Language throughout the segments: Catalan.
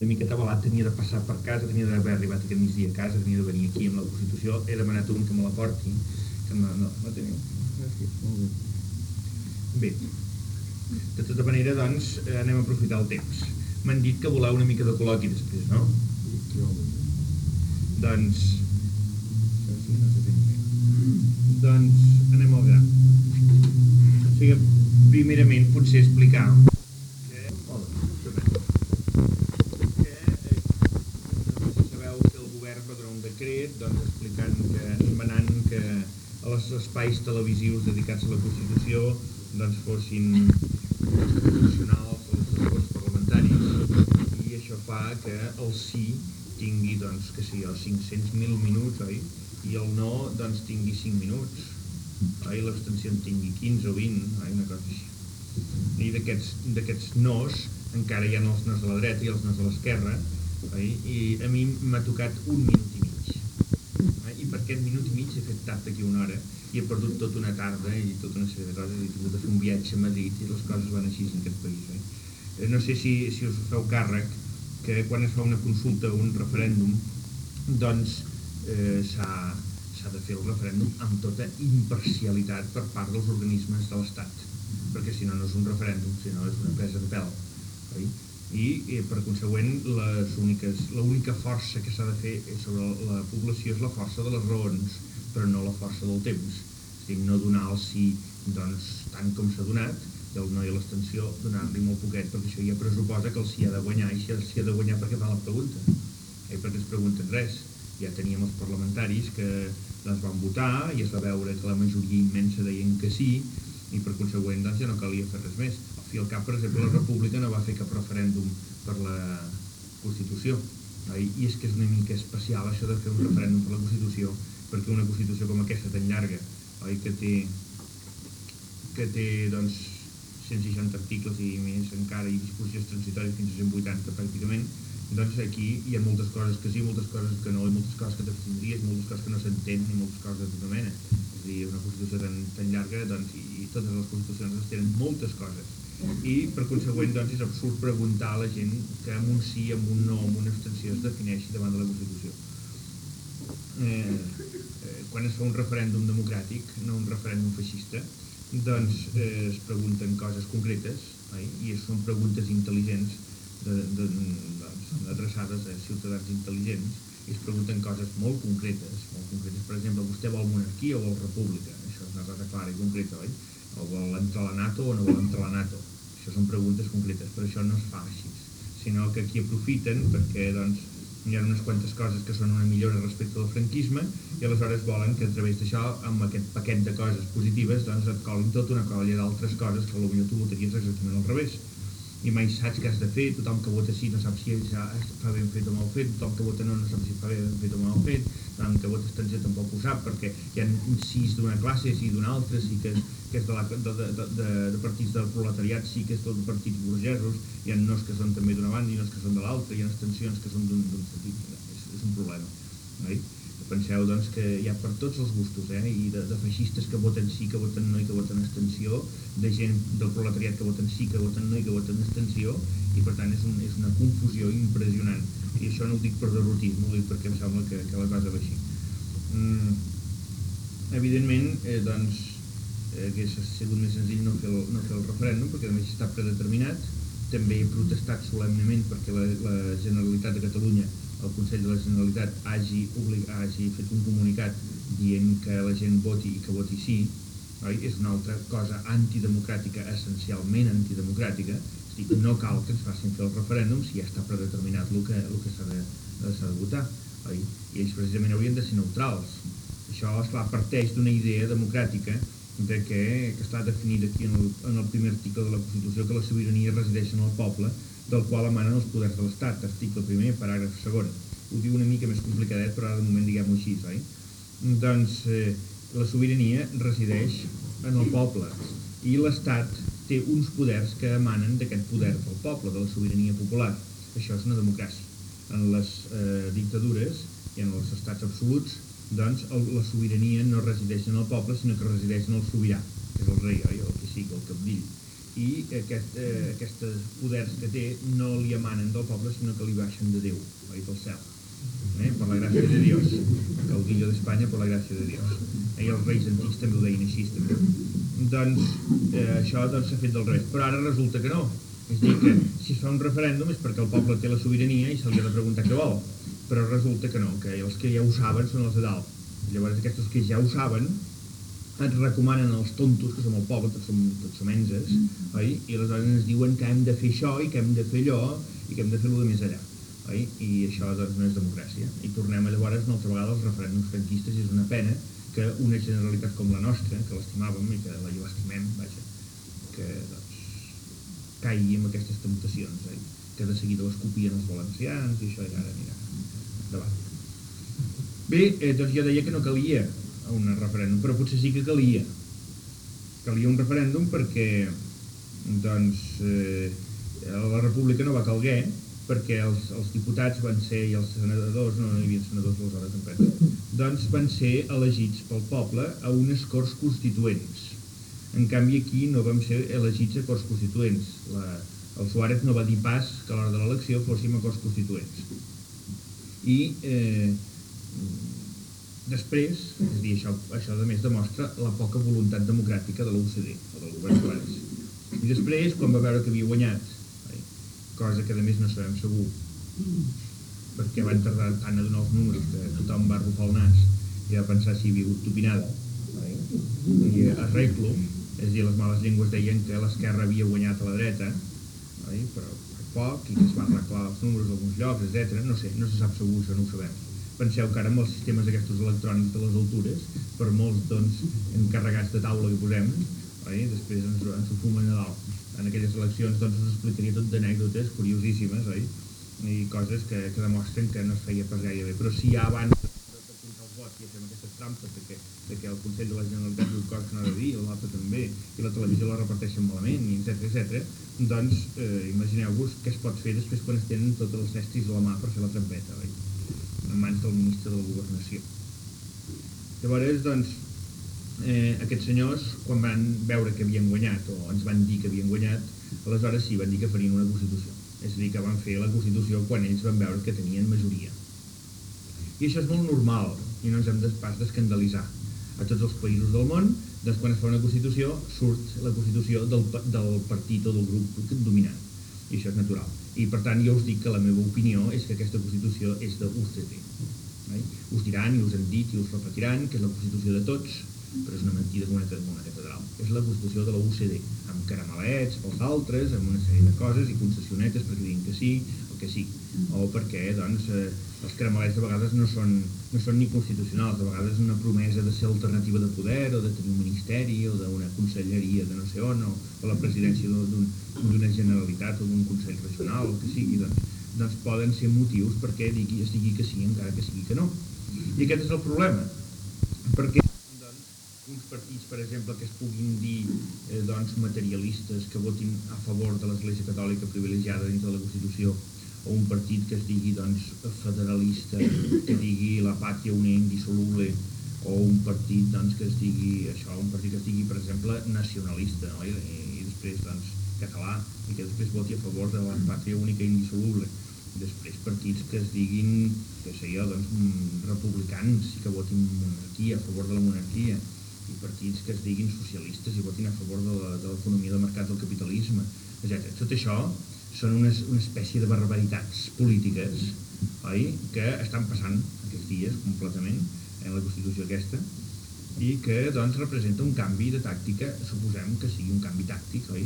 una mica atabalat, tenia de passar per casa, tenia d'haver arribat aquest migdia a casa, tenia de venir aquí amb la Constitució, he demanat un que me la porti, que no, no, no teniu. Gràcies, molt bé. Bé, de tota manera, doncs, eh, anem a aprofitar el temps. M'han dit que voleu una mica de col·loqui després, no? Doncs... Doncs anem al gra. O sigui, primerament potser explicar que... Hola, estupendo. Que, eh, no sé si sabeu que el govern va donar un decret doncs, explicant que, esmenant que els espais televisius dedicats a la Constitució doncs, fossin proporcionals als escons parlamentaris i això fa que el sí tingui, doncs, que sigui, els 500.000 minuts, oi? I el no, doncs, tingui 5 minuts. Oi? L'abstenció en tingui 15 o 20, oi? Una cosa així. I d'aquests nos, encara hi ha els nos de la dreta i els nos de l'esquerra? I a mi m'ha tocat un minut i mig. I aquest minut i mig he fet tard d'aquí una hora i he perdut tota una tarda i tota una sèrie de coses, he tingut de fer un viatge a Madrid i les coses van així en aquest país. Oi? Eh, no sé si, si us feu càrrec que quan es fa una consulta o un referèndum doncs eh, s'ha de fer el referèndum amb tota imparcialitat per part dels organismes de l'Estat perquè si no no és un referèndum, sinó és una presa de pèl oi? I eh, per consegüent les úniques, l'única força que s'ha de fer sobre la població és la força de les raons però no la força del temps és dir, no donar el sí doncs, tant com s'ha donat del no i l'extensió, donar-li molt poquet, perquè això ja pressuposa que el sí ha de guanyar, i si el sí ha de guanyar perquè fa la pregunta, eh, perquè es pregunten res. Ja teníem els parlamentaris que doncs, van votar i es va veure que la majoria immensa deien que sí, i per consegüent doncs, ja no calia fer res més. Fi al cap, per exemple, la República no va fer cap referèndum per la Constitució, oi? i és que és una mica especial això de fer un referèndum per la Constitució, perquè una Constitució com aquesta tan llarga, oi? que té que té doncs, 160 articles i més encara i disposicions transitòries fins a 180 pràcticament, doncs aquí hi ha moltes coses que sí, moltes coses que no, i moltes coses que t'abstindries, moltes coses que no s'entenen i moltes coses de tota mena. És a dir, una Constitució tan, tan llarga doncs, i, i totes les Constitucions tenen moltes coses. I per consegüent doncs, és absurd preguntar a la gent que amb un sí, amb un no, amb una abstenció es defineixi davant de la Constitució. Eh, eh, quan es fa un referèndum democràtic, no un referèndum feixista, doncs eh, es pregunten coses concretes oi? i són preguntes intel·ligents de, de, doncs, són adreçades a ciutadans intel·ligents i es pregunten coses molt concretes molt concretes, per exemple, vostè vol monarquia o vol república, això és una cosa clara i concreta oi? o vol entrar a la NATO o no vol entrar a la NATO això són preguntes concretes, però això no es fa així sinó que aquí aprofiten perquè doncs, hi ha unes quantes coses que són una millora respecte al franquisme i aleshores volen que a través d'això, amb aquest paquet de coses positives, doncs et colin tota una colla d'altres coses que potser tu votaries exactament al revés i saps què has de fer, tothom que vota sí no sap si ja fa ben fet o mal fet, tothom que vota no no sap si fa ben fet o mal fet, tothom que vota estranger tampoc ho sap, perquè hi ha sis d'una classe, sí d'una altra, sí que és, que és de, la, de, de, de, de partits del proletariat, sí que és de partits burgesos, hi ha nos que són també d'una banda i nos que són de l'altra, hi ha extensions que són d'un partit, és, és un problema, oi? Penseu doncs, que hi ha per tots els gustos, eh? i de, de feixistes que voten sí, que voten no i que voten extensió, de gent del proletariat que voten sí, que voten no i que voten extensió, i per tant és, un, és una confusió impressionant. I això no ho dic per derrotisme, ho dic perquè em sembla que, que la cosa va així. Mm, evidentment, eh, doncs, eh, hauria sigut més senzill no fer el, no fer el referèndum, perquè a més està predeterminat, també he protestat solemnement perquè la, la Generalitat de Catalunya el Consell de la Generalitat hagi, hagi fet un comunicat dient que la gent voti i que voti sí, oi? és una altra cosa antidemocràtica, essencialment antidemocràtica, és dir, no cal que ens facin fer el referèndum si ja està predeterminat el que, el que s'ha de, de votar, oi? i ells precisament haurien de ser neutrals. Això, esclar, parteix d'una idea democràtica de que, que està definida aquí en el, en el primer article de la Constitució que la sobirania resideix en el poble del qual emanen els poders de l'Estat, article primer, paràgraf segon. Ho diu una mica més complicadet, però ara de moment diguem-ho així, oi? Doncs eh, la sobirania resideix en el poble i l'Estat té uns poders que emanen d'aquest poder del poble, de la sobirania popular. Això és una democràcia. En les eh, dictadures i en els estats absoluts, doncs el, la sobirania no resideix en el poble, sinó que resideix en el sobirà, que és el rei, oi? el que sigui, el capdill i aquest, eh, aquests poders que té no li emanen del poble sinó que li baixen de Déu, oi, del cel eh? per la gràcia de Dios caudillo d'Espanya per la gràcia de Dios eh? i els reis antics també ho deien així també. doncs eh, això doncs, s'ha doncs, fet del revés però ara resulta que no és dir, que si es fa un referèndum és perquè el poble té la sobirania i se li ha de preguntar què vol però resulta que no, que els que ja ho saben són els de dalt llavors aquests que ja ho saben ens recomanen els tontos, que som el poble, tots som, tots som enses, oi? i aleshores ens diuen que hem de fer això i que hem de fer allò i que hem de fer lo de més allà oi? i això doncs, no és democràcia. I tornem a llavors una altra vegada als referèndums franquistes i és una pena que una generalitat com la nostra, que l'estimàvem i que la estimem, vaja, que doncs, caigui amb aquestes temptacions, oi? que de seguida les copien els valencians i això ja ara anirà davant. Bé, eh, doncs jo deia que no calia un referèndum, però potser sí que calia. Calia un referèndum perquè doncs, eh, la república no va calguer perquè els, els diputats van ser, i els senadors, no, no hi havia senadors aleshores en penso, doncs van ser elegits pel poble a unes Corts Constituents. En canvi aquí no vam ser elegits a Corts Constituents. La, el Suárez no va dir pas que a l'hora de l'elecció fóssim a Corts Constituents. I eh, després, és a dir, això, això a més demostra la poca voluntat democràtica de l'UCD, o del govern Suárez. I després, quan va veure que havia guanyat cosa que a més no sabem segur perquè van tardar tant a donar els números que tothom va arrufar el nas i va pensar si hi havia hagut topinada eh? i arreglo és a dir, les males llengües deien que l'esquerra havia guanyat a la dreta però per poc i que es van arreglar els números d'alguns llocs, etc. No sé, no se sap segur, això no ho sabem penseu que ara amb els sistemes aquests electrònics de les altures, per molts doncs, encarregats de taula que posem, oi? després ens, ens ho fumen a dalt en aquelles eleccions doncs us explicaria tot d'anècdotes curiosíssimes, oi? I coses que, que demostren que no es feia pas gaire bé. Però si ja abans de comptar els vots ja fem aquestes trampes de que, de que el Consell de la Generalitat diu coses que no ha de dir, l'altre també, i la televisió la reparteixen malament, i etc etc. doncs eh, imagineu-vos què es pot fer després quan es tenen totes les estris a la mà per fer la trampeta, oi? En mans del ministre de la Governació. Llavors, doncs, eh, aquests senyors, quan van veure que havien guanyat, o ens van dir que havien guanyat, aleshores sí, van dir que farien una Constitució. És a dir, que van fer la Constitució quan ells van veure que tenien majoria. I això és molt normal, i no ens hem de pas d'escandalitzar. A tots els països del món, doncs quan es fa una Constitució, surt la Constitució del, del partit o del grup dominant. I això és natural. I per tant jo us dic que la meva opinió és que aquesta Constitució és de UCD. Us diran i us han dit i us repetiran que és la Constitució de tots, però és una mentida com una, una catedral. És la constitució de la UCD, amb caramelets pels altres, amb una sèrie de coses i concessionetes perquè diguin que sí, que sí. O perquè, doncs, eh, els caramelets de vegades no són, no són ni constitucionals, de vegades una promesa de ser alternativa de poder, o de tenir un ministeri, o d'una conselleria de no sé on, o, o la presidència d'una un, generalitat o d'un consell regional, o que sigui, doncs, doncs poden ser motius perquè digui, es digui que sí encara que sigui que no. I aquest és el problema, perquè uns partits, per exemple, que es puguin dir eh, doncs, materialistes, que votin a favor de l'Església Catòlica privilegiada dins de la Constitució, o un partit que es digui doncs, federalista, que digui la pàtria una indissoluble, o un partit doncs, que es digui això, un partit que es digui, per exemple, nacionalista, no? I, i després doncs, català, i que després voti a favor de la pàtria única indissoluble. Després partits que es diguin, que sé jo, doncs, republicans, que votin monarquia, a favor de la monarquia, i partits que es diguin socialistes i votin a favor de l'economia de mercat del capitalisme, etc. Tot això són unes, una espècie de barbaritats polítiques oi? que estan passant aquests dies completament en la Constitució aquesta i que doncs, representa un canvi de tàctica, suposem que sigui un canvi tàctic, oi?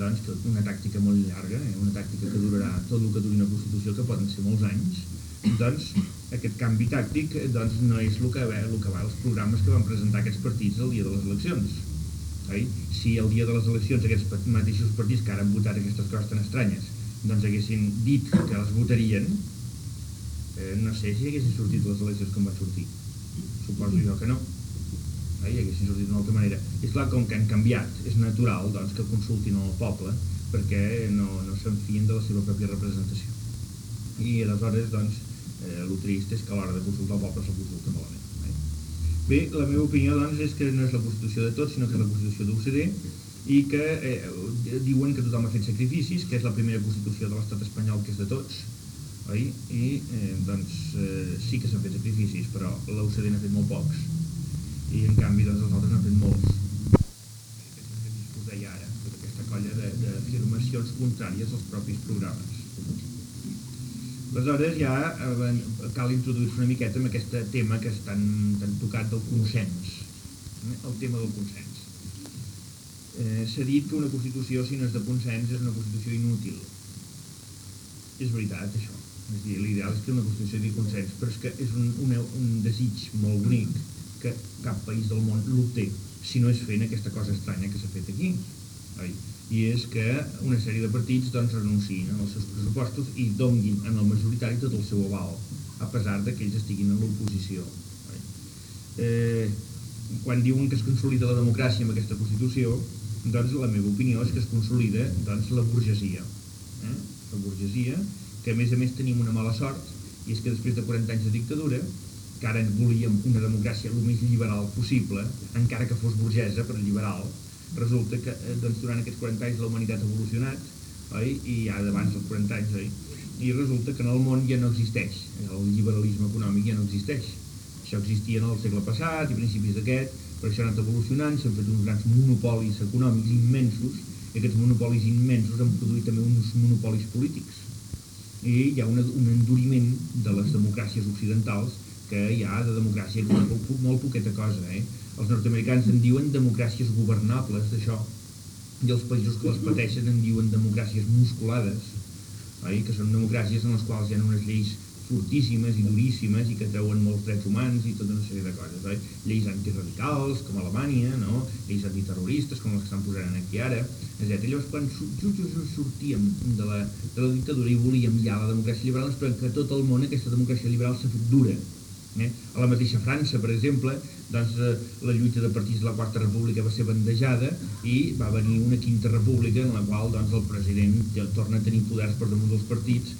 Doncs una tàctica molt llarga, eh? una tàctica que durarà tot el que duri una Constitució, que poden ser molts anys, doncs aquest canvi tàctic doncs, no és el que, el que va als programes que van presentar aquests partits el dia de les eleccions. Oi? Si el dia de les eleccions aquests mateixos partits que ara han votat aquestes coses tan estranyes doncs haguessin dit que les votarien, eh, no sé si haguessin sortit les eleccions com van sortir. Suposo jo que no. Oi? Haguessin sortit d'una altra manera. És clar, com que han canviat, és natural doncs, que consultin el poble perquè no, no se'n fien de la seva pròpia representació. I aleshores, doncs, eh, el trist és que a l'hora de consultar el poble se'l consulta malament. Bé, la meva opinió doncs, és que no és la Constitució de tots, sinó que és la Constitució d'UCD i que eh, diuen que tothom ha fet sacrificis, que és la primera Constitució de l'estat espanyol que és de tots, oi? I eh, doncs eh, sí que s'han fet sacrificis, però l'UCD n'ha fet molt pocs, i en canvi doncs, els altres n'han fet molts. Us deia ara, tota aquesta colla d'afirmacions contràries als propis programes. Aleshores ja eh, cal introduir-se una miqueta en aquest tema que és tan, tan tocat del consens, eh? el tema del consens eh, s'ha dit que una Constitució, si no és de consens, és una Constitució inútil. És veritat, això. És dir, l'ideal és que una Constitució tingui consens, però és que és un, un, un desig molt bonic que cap país del món l'obté, si no és fent aquesta cosa estranya que s'ha fet aquí. Oi? I és que una sèrie de partits doncs, renunciïn als seus pressupostos i donguin en el majoritari tot el seu aval, a pesar de que ells estiguin en l'oposició. Eh, quan diuen que es consolida la democràcia amb aquesta Constitució, doncs la meva opinió és que es consolida doncs, la burgesia. Eh? La burgesia, que a més a més tenim una mala sort, i és que després de 40 anys de dictadura, que ara volíem una democràcia el més liberal possible, encara que fos burgesa, però liberal, resulta que eh, doncs, durant aquests 40 anys la humanitat ha evolucionat, oi? i ja d'abans dels 40 anys, oi? i resulta que en el món ja no existeix, el liberalisme econòmic ja no existeix. Això existia en el segle passat i principis d'aquest, per això ha anat evolucionant, s'han fet uns grans monopolis econòmics immensos, i aquests monopolis immensos han produït també uns monopolis polítics. I hi ha una, un enduriment de les democràcies occidentals que hi ha de democràcia molt, molt poqueta cosa. Eh? Els nord-americans en diuen democràcies governables, d'això, i els països que les pateixen en diuen democràcies musculades, oi? que són democràcies en les quals hi ha unes lleis fortíssimes i duríssimes i que treuen molts drets humans i tota una sèrie de coses, oi? Lleis antiradicals, com Alemanya, no? Lleis antiterroristes, com les que estan posant aquí ara, etc. Llavors, quan sortíem de la, de la dictadura i volíem ja la democràcia liberal, ens que tot el món aquesta democràcia liberal s'ha fet dura. Eh? A la mateixa França, per exemple, doncs, eh, la lluita de partits de la Quarta República va ser bandejada i va venir una Quinta República en la qual doncs, el president ja torna a tenir poders per damunt dels partits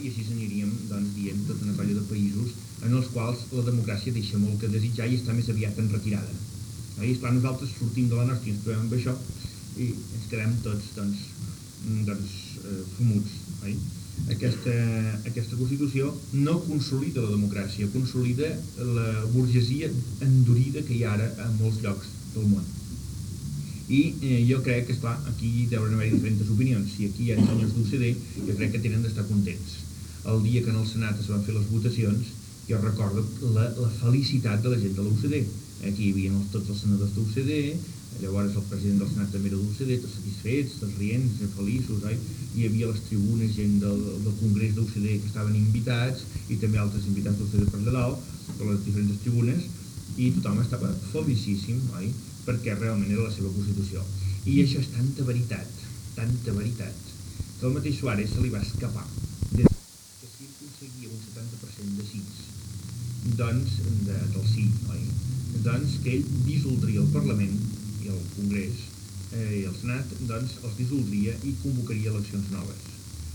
i així aniríem doncs, dient tota una colla de països en els quals la democràcia deixa molt que desitjar i està més aviat en retirada. I esclar, nosaltres sortim de la nostra i ens trobem amb això i ens quedem tots doncs, mm, doncs, eh, fumuts. Oi? Aquesta, aquesta Constitució no consolida la democràcia, consolida la burgesia endurida que hi ha ara a molts llocs del món. I eh, jo crec que, esclar, aquí deuen haver diferents opinions. Si aquí hi ha senyors d'UCD, jo crec que tenen d'estar contents el dia que en el Senat es van fer les votacions, jo recordo la, la felicitat de la gent de l'UCD. Aquí hi havia els, tots els senadors de l'UCD, llavors el president del Senat també era de l'UCD, tots satisfets, rients, feliços, oi? hi havia les tribunes, gent del, del Congrés de l'UCD que estaven invitats, i també altres invitats de l'UCD per de dalt, per les diferents tribunes, i tothom estava felicíssim, oi? perquè realment era la seva Constitució. I això és tanta veritat, tanta veritat, que el mateix Suárez se li va escapar doncs, de, del sí, oi? Doncs que ell dissoldria el Parlament Congrés eh, i el Senat, doncs els dissoldria i convocaria eleccions noves.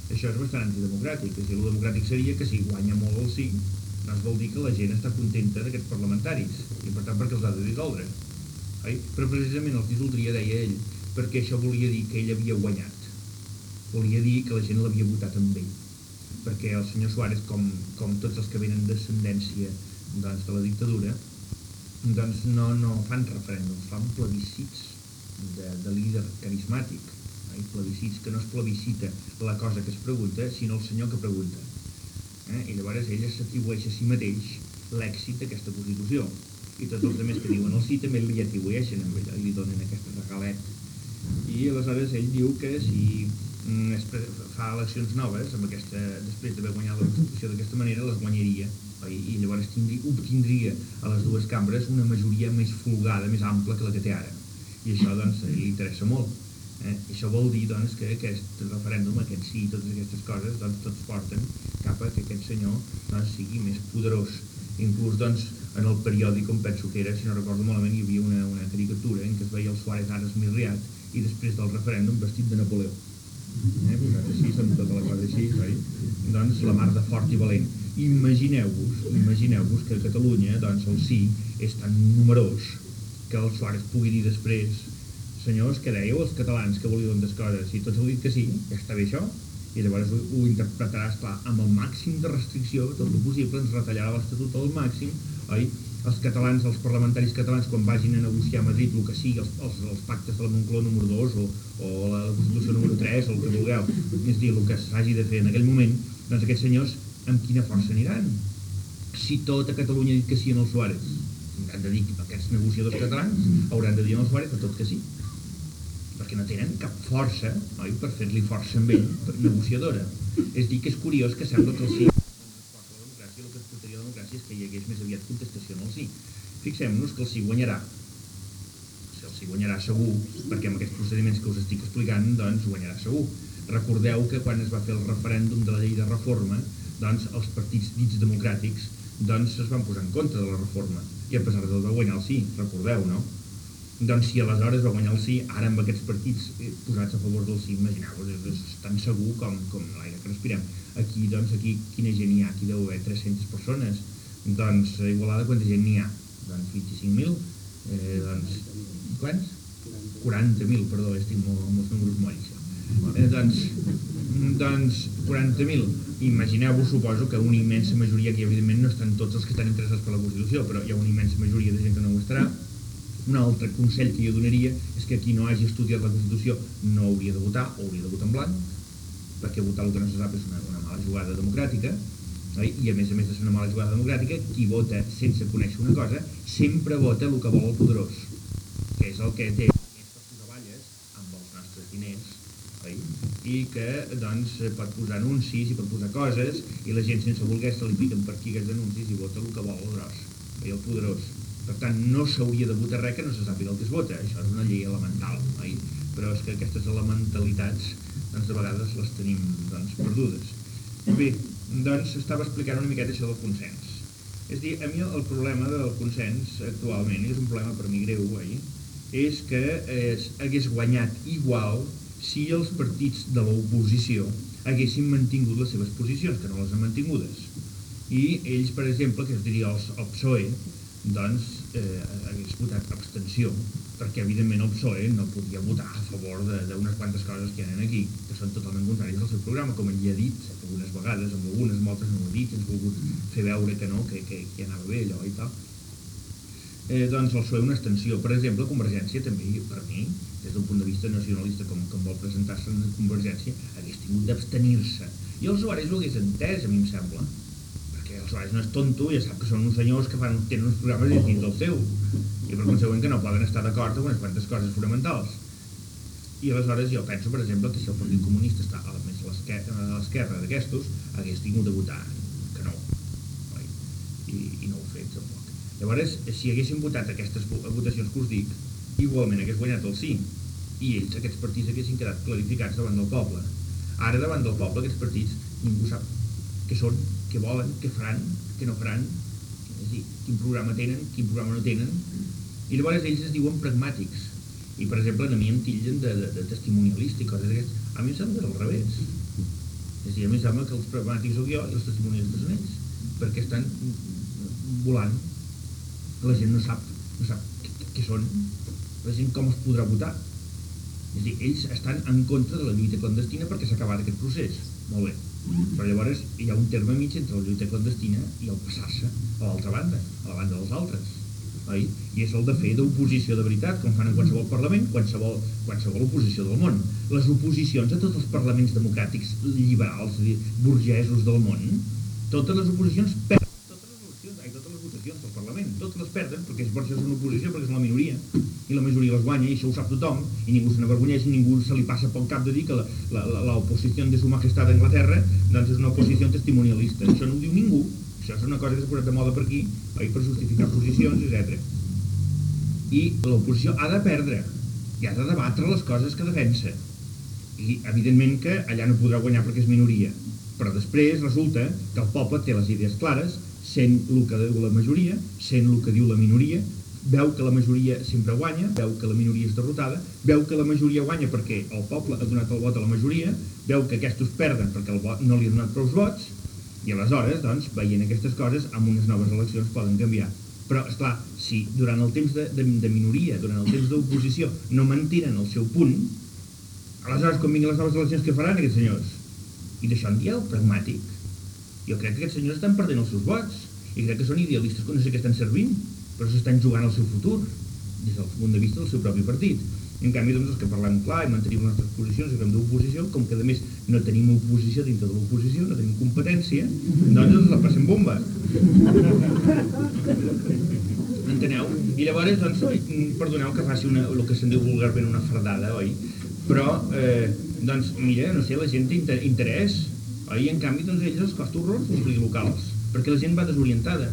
Això és bastant antidemocràtic, és a dir, el democràtic seria que si guanya molt el sí, doncs vol dir que la gent està contenta d'aquests parlamentaris, i per tant perquè els ha de dissoldre. Oi? Però precisament els dissoldria, deia ell, perquè això volia dir que ell havia guanyat. Volia dir que la gent l'havia votat amb ell perquè el senyor Suárez, com, com tots els que venen descendència doncs, de la dictadura, doncs no, no fan referèndums, fan plebiscits de, de líder carismàtic, eh? plebiscits que no es plebiscita la cosa que es pregunta, sinó el senyor que pregunta. Eh? I llavors ella s'atribueix a si mateix l'èxit d'aquesta Constitució. I tots els altres que diuen el sí també li atribueixen a ella, li donen aquest regalet. I aleshores ell diu que si Mm, fa eleccions noves, amb aquesta, després d'haver guanyat la Constitució d'aquesta manera, les guanyaria oi? i llavors tindria, obtindria a les dues cambres una majoria més folgada, més ampla que la que té ara. I això doncs, li interessa molt. Eh? I això vol dir doncs, que aquest referèndum, aquest sí, totes aquestes coses, doncs, tots porten cap a que aquest senyor doncs, sigui més poderós. Inclús doncs, en el periòdic, com penso que era, si no recordo malament, hi havia una, una caricatura en què es veia el Suárez ara esmirriat i després del referèndum vestit de Napoleó eh, posat així, amb tota la cosa així, oi? doncs la mar de fort i valent. Imagineu-vos imagineu-vos que a Catalunya doncs, el sí és tan numerós que el Suárez pugui dir després senyors, què dèieu els catalans que volíeu tantes coses? Si tots heu dit que sí, ja està bé això, i llavors ho, ho interpretaràs, clar, amb el màxim de restricció, tot el possible, ens retallarà l'Estatut al màxim, oi? Els catalans, els parlamentaris catalans, quan vagin a negociar a Madrid el que sigui, els, els, els pactes de la Moncloa número 2 o, o la Constitució número 3, o el que vulgueu, és dir, el que s'hagi de fer en aquell moment, doncs aquests senyors amb quina força aniran? Si tota Catalunya ha dit que sí en el Suárez, hauran de dir que aquests negociadors catalans hauran de dir el Suárez a tot que sí perquè no tenen cap força oi, per fer-li força amb ell, per negociadora. És dir, que és curiós que sembla que el sí la democràcia, el que es portaria a la democràcia és que hi hagués més aviat contestació en el sí. Fixem-nos que el sí guanyarà. El sí guanyarà segur, perquè amb aquests procediments que us estic explicant, doncs guanyarà segur. Recordeu que quan es va fer el referèndum de la llei de reforma, doncs els partits dits democràtics doncs es van posar en contra de la reforma i a pesar de tot va guanyar el sí, recordeu, no? doncs si aleshores va guanyar el sí, ara amb aquests partits eh, posats a favor del sí, imagineu-vos, és, és tan segur com, com l'aire que respirem. Aquí, doncs, aquí quina gent hi ha? Aquí deu haver 300 persones. Doncs a Igualada quanta gent n'hi ha? Doncs 25.000? Eh, doncs, quants? 40.000, perdó, estic molt, amb els números molls. Eh, doncs, doncs 40.000. Imagineu-vos, suposo que una immensa majoria, que evidentment no estan tots els que estan interessats per la Constitució, però hi ha una immensa majoria de gent que no ho estarà, un altre consell que jo donaria és que qui no hagi estudiat la Constitució no hauria de votar, o hauria de votar en blanc, perquè votar el que no se sap és una, una mala jugada democràtica, oi? i a més a més de ser una mala jugada democràtica, qui vota sense conèixer una cosa sempre vota el que vol el poderós, que és el que té més per posar balles amb els nostres diners, oi? I que doncs, pot posar anuncis i pot posar coses, i la gent sense voler se li piquen per aquí aquests anuncis i vota el que vol el gros, oi? el poderós. Per tant, no s'hauria de votar res que no se sàpiga el que es vota. Això és una llei elemental, oi? Però és que aquestes elementalitats, doncs, de vegades les tenim doncs, perdudes. Bé, doncs estava explicant una miqueta això del consens. És dir, a mi el problema del consens actualment, i és un problema per mi greu, oi? és que es, hagués guanyat igual si els partits de l'oposició haguessin mantingut les seves posicions, que no les han mantingudes. I ells, per exemple, que es diria el, el PSOE, doncs eh, hagués votat abstenció, perquè evidentment el PSOE no podia votar a favor d'unes quantes coses que hi aquí, que són totalment contràries al seu programa, com ell ja ha dit algunes vegades, amb algunes, moltes no ho ha dit, ens volgut fer veure que no, que, que, que anava bé allò i tal. Eh, doncs el PSOE una extensió. Per exemple, Convergència també, per mi, des d'un punt de vista nacionalista, com, com vol presentar-se en Convergència, hagués tingut d'abstenir-se. I els usuaris ho hagués entès, a mi em sembla el Suárez no és tonto, ja sap que són uns senyors que fan, tenen uns programes dins del seu i per consegüent que no poden estar d'acord amb unes quantes coses fonamentals. I aleshores jo penso, per exemple, que si el Partit Comunista està a més a l'esquerra d'aquestos, hagués tingut de votar que no. Oi? I, I no ho ha fet, tampoc. Llavors, si haguessin votat aquestes votacions que us dic, igualment hagués guanyat el sí. I ells, aquests partits, haguessin quedat clarificats davant del poble. Ara, davant del poble, aquests partits, ningú sap què són, què volen, què faran, què no faran, és dir, quin programa tenen, quin programa no tenen, i llavors ells es diuen pragmàtics. I, per exemple, a mi em tillen de, de, de testimonialista i coses d'aquestes. A mi em sembla al revés. És a dir, a mi em sembla que els pragmàtics sóc jo i els testimonialistes són ells, perquè estan volant. La gent no sap, no sap què, què són, gent com es podrà votar. És dir, ells estan en contra de la lluita clandestina perquè s'ha acabat aquest procés. Molt bé però llavors hi ha un terme mig entre la lluita clandestina i el passar-se a l'altra banda, a la banda dels altres oi? i és el de fer d'oposició de veritat com fan en qualsevol parlament qualsevol, qualsevol oposició del món les oposicions a tots els parlaments democràtics liberals, burgesos del món totes les oposicions perden votacions del Parlament. Totes les perden perquè és és una oposició, perquè és la minoria. I la majoria les guanya, i això ho sap tothom, i ningú se n'avergonyeix, ningú se li passa pel cap de dir que l'oposició de su majestat d'Anglaterra doncs és una oposició testimonialista. Això no ho diu ningú. Això és una cosa que s'ha posat de moda per aquí, oi, per justificar posicions, etc. I l'oposició ha de perdre, i ha de debatre les coses que defensa. I evidentment que allà no podrà guanyar perquè és minoria, però després resulta que el poble té les idees clares sent el que diu la majoria, sent el que diu la minoria, veu que la majoria sempre guanya, veu que la minoria és derrotada, veu que la majoria guanya perquè el poble ha donat el vot a la majoria, veu que aquests perden perquè el vot no li ha donat prou vots, i aleshores, doncs, veient aquestes coses, amb unes noves eleccions poden canviar. Però, és clar, si durant el temps de, de, de minoria, durant el temps d'oposició, no mantenen el seu punt, aleshores, quan vinguin les noves eleccions, què faran aquests senyors? I d'això en dieu pragmàtic. Jo crec que aquests senyors estan perdent els seus vots, i crec que són idealistes que no sé què estan servint, però s'estan jugant el seu futur, des del punt de vista del seu propi partit. En canvi, doncs, els que parlem clar i mantenim les nostres posicions i fem d'oposició, com que a més no tenim oposició dintre de l'oposició, no tenim competència, doncs ens la passem bomba. Enteneu? I llavors, doncs, perdoneu que faci una, el que se'n diu vulgarment una fredada, oi? Però, eh, doncs, mira, no sé, la gent té interès, oi? I en canvi, doncs, ells els costa horror els locals, perquè la gent va desorientada.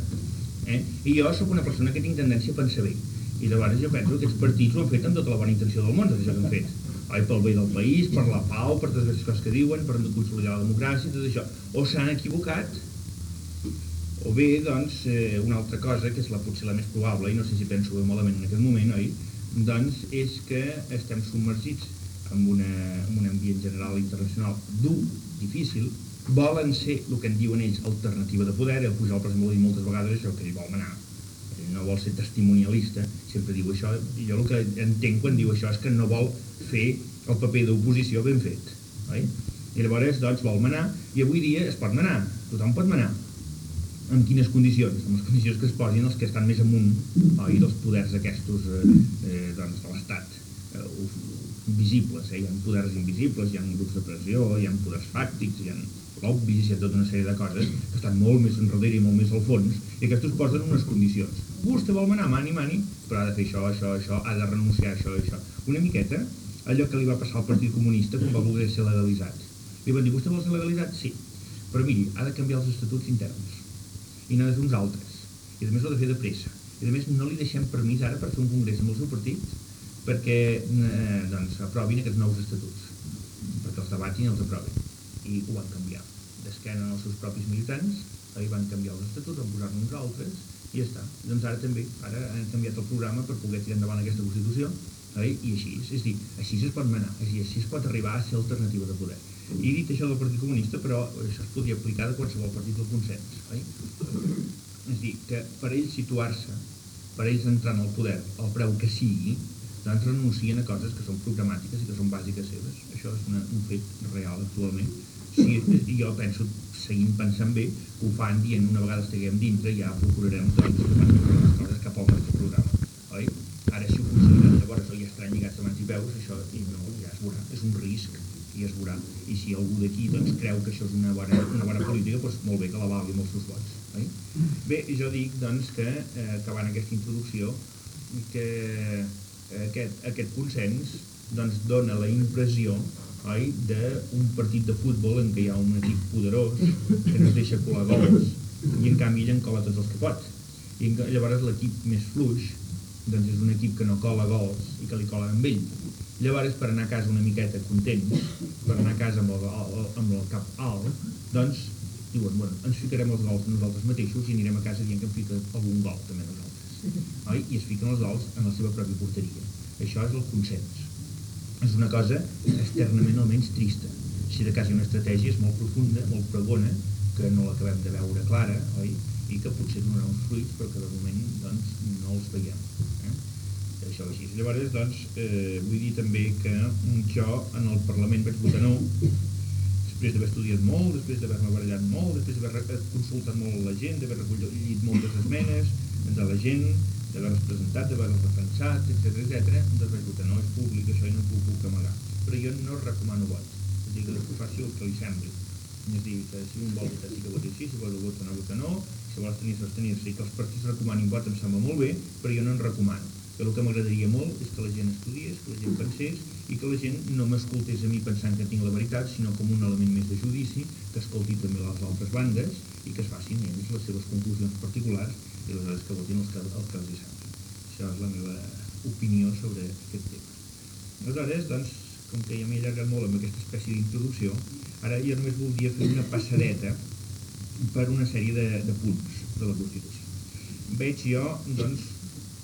Eh? I jo sóc una persona que tinc tendència a pensar bé i llavors jo penso que aquests partits ho han fet amb tota la bona intenció del món, això que han fet. Oi, pel bé del país, per la pau, per totes les coses que diuen, per consolidar la democràcia, tot això. O s'han equivocat, o bé, doncs, eh, una altra cosa, que és la potser la més probable, i no sé si penso bé malament en aquest moment, oi? Doncs és que estem submergits en, una, en un ambient general internacional dur, difícil, volen ser el que en diuen ells alternativa de poder, el Pujol per exemple ho dit moltes vegades això que ell vol manar no vol ser testimonialista, sempre diu això, i jo el que entenc quan diu això és que no vol fer el paper d'oposició ben fet. Oi? I llavors doncs, vol manar, i avui dia es pot manar, tothom pot manar. En quines condicions? En les condicions que es posin els que estan més amunt oi, dels poders aquests eh, eh, doncs, de l'Estat eh, visibles, eh? hi ha poders invisibles, hi ha grups de pressió, hi ha poders fàctics, hi ha lobbies, hi ha tota una sèrie de coses que estan molt més enrere i molt més al fons, i aquests es posen unes condicions vostè vol manar mani, mani, però ha de fer això, això, això, ha de renunciar a això, això. Una miqueta, allò que li va passar al Partit Comunista quan va voler ser legalitzat. Li van dir, vostè vol ser legalitzat? Sí. Però miri, ha de canviar els estatuts interns. I no de fer uns altres. I a més ho ha de fer de pressa. I a més no li deixem permís ara per fer un congrés amb el seu partit perquè eh, doncs, aprovin aquests nous estatuts. Perquè els debatin i els aprovin. I ho van canviar. D'esquena als seus propis militants, ahir van canviar els estatuts, van posar-ne uns altres, i ja està. Doncs ara també, ara han canviat el programa per poder tirar endavant aquesta Constitució, oi? i així, és a dir, així es pot manar, així, així es pot arribar a ser alternativa de poder. I dit això del Partit Comunista, però això es podria aplicar de qualsevol partit del consens, oi? És a dir, que per ells situar-se, per ells entrar en el poder, al preu que sigui, doncs renuncien a coses que són programàtiques i que són bàsiques seves. Això és una, un fet real actualment. Sí, jo penso seguim pensant bé, que ho fan dient una vegada estiguem dintre ja procurarem doncs que les coses cap al nostre programa, oi? Ara si ho consideren llavors oi estaran lligats de mans i peus, això i no, ja es veurà, és un risc i es veurà. I si algú d'aquí doncs, creu que això és una bona, una bona política, doncs molt bé que la valgui amb els seus vots. Oi? Bé, jo dic doncs, que, eh, acabant aquesta introducció, que aquest, aquest consens doncs, dona la impressió oi, d'un partit de futbol en què hi ha un equip poderós que no es deixa colar gols i en canvi ell en cola tots els que pot i llavors l'equip més fluix doncs és un equip que no cola gols i que li cola amb ell. Llavors per anar a casa una miqueta contents per anar a casa amb el, amb el cap alt doncs diuen, bueno, ens ficarem els gols nosaltres mateixos i anirem a casa dient que em fica algun gol també nosaltres oi? i es fiquen els gols en la seva pròpia porteria això és el consens és una cosa externament almenys trista. Si de cas hi ha una estratègia és molt profunda, molt pregona, que no l'acabem de veure clara, oi? i que potser donarà uns fruits, però que de moment doncs, no els veiem. Eh? Això així. Llavors, doncs, eh, vull dir també que jo en el Parlament vaig votar no, després d'haver estudiat molt, després d'haver-me barallat molt, després d'haver consultat molt la gent, d'haver recollit moltes esmenes de la gent, d'haver-les presentat, d'haver-les defensat, etc etc. doncs vaig que no és públic això i no ho puc amagar. Però jo no recomano vot, és a dir, que faci el que li sembli. És a dir, que si un vol votar sí que voti sí, si vol votar no vota no, si vol tenir sostenir-se que els partits recomanin vot em sembla molt bé, però jo no en recomano. Que el que m'agradaria molt és que la gent estudiés, que la gent pensés i que la gent no m'escoltés a mi pensant que tinc la veritat, sinó com un element més de judici, que escolti també les altres bandes i que es facin ells les seves conclusions particulars i aleshores que votin els que, el que els hi sembli. Això és la meva opinió sobre aquest tema. Aleshores, doncs, com que ja m'he allargat molt amb aquesta espècie d'introducció, ara jo només voldria fer una passadeta per una sèrie de, de punts de la Constitució. Veig jo, doncs,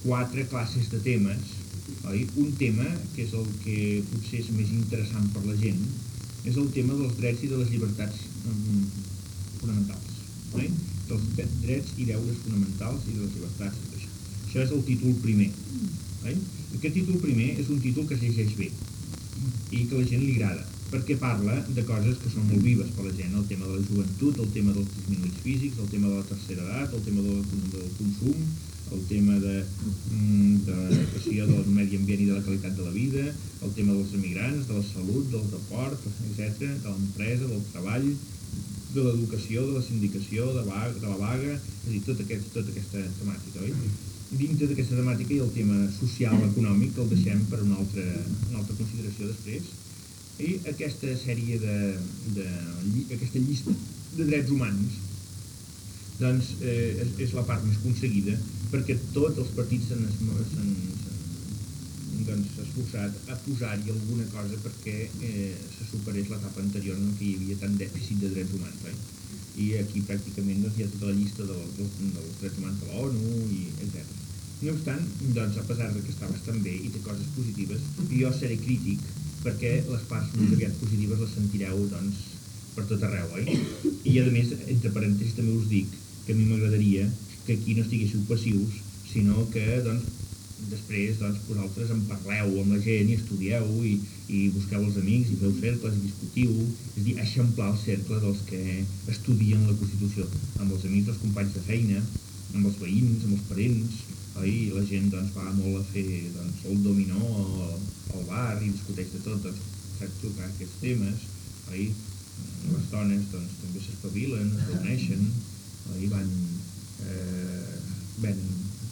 quatre classes de temes, oi? Un tema, que és el que potser és més interessant per la gent, és el tema dels drets i de les llibertats mm, fonamentals. Oi? Dels drets i deures fonamentals i de les llibertats. Això Això és el títol primer. Eh? Aquest títol primer és un títol que es llegeix bé i que a la gent li agrada, perquè parla de coses que són molt vives per la gent, el tema de la joventut, el tema dels disminuïts físics, el tema de la tercera edat, el tema del, del consum, el tema de, mm, de l'educació del medi ambient i de la qualitat de la vida, el tema dels emigrants, de la salut, del deport, etc, de l'empresa, del treball, de l'educació, de la sindicació, de, vaga, de la vaga, és a dir, tota, aquest, tota aquesta temàtica, oi? Dintre d'aquesta temàtica i el tema social, econòmic, el deixem per una altra, una altra consideració després, i aquesta sèrie de, de, aquesta llista de drets humans doncs eh, és, és la part més aconseguida perquè tots els partits s'han doncs, esforçat a posar-hi alguna cosa perquè eh, se superés l'etapa anterior en què hi havia tant dèficit de drets humans eh? i aquí pràcticament doncs, hi ha tota la llista de, de, dels drets humans de l'ONU etc. No obstant, doncs, a pesar de que està bastant bé i té coses positives, jo seré crític perquè les parts més aviat positives les sentireu doncs, per tot arreu, oi? I a més, entre parèntesis també us dic que a mi m'agradaria que aquí no estiguéssiu passius, sinó que doncs, després doncs, vosaltres en parleu amb la gent i estudieu i, i busqueu els amics i feu cercles i discutiu, és a dir, eixamplar el cercle dels que estudien la Constitució, amb els amics, els companys de feina, amb els veïns, amb els parents, oi? la gent doncs, va molt a fer doncs, el dominó al, bar i discuteix de tot, doncs, saps tocar aquests temes, oi? les dones doncs, també s'espavilen, es reuneixen, oi? van, eh, ven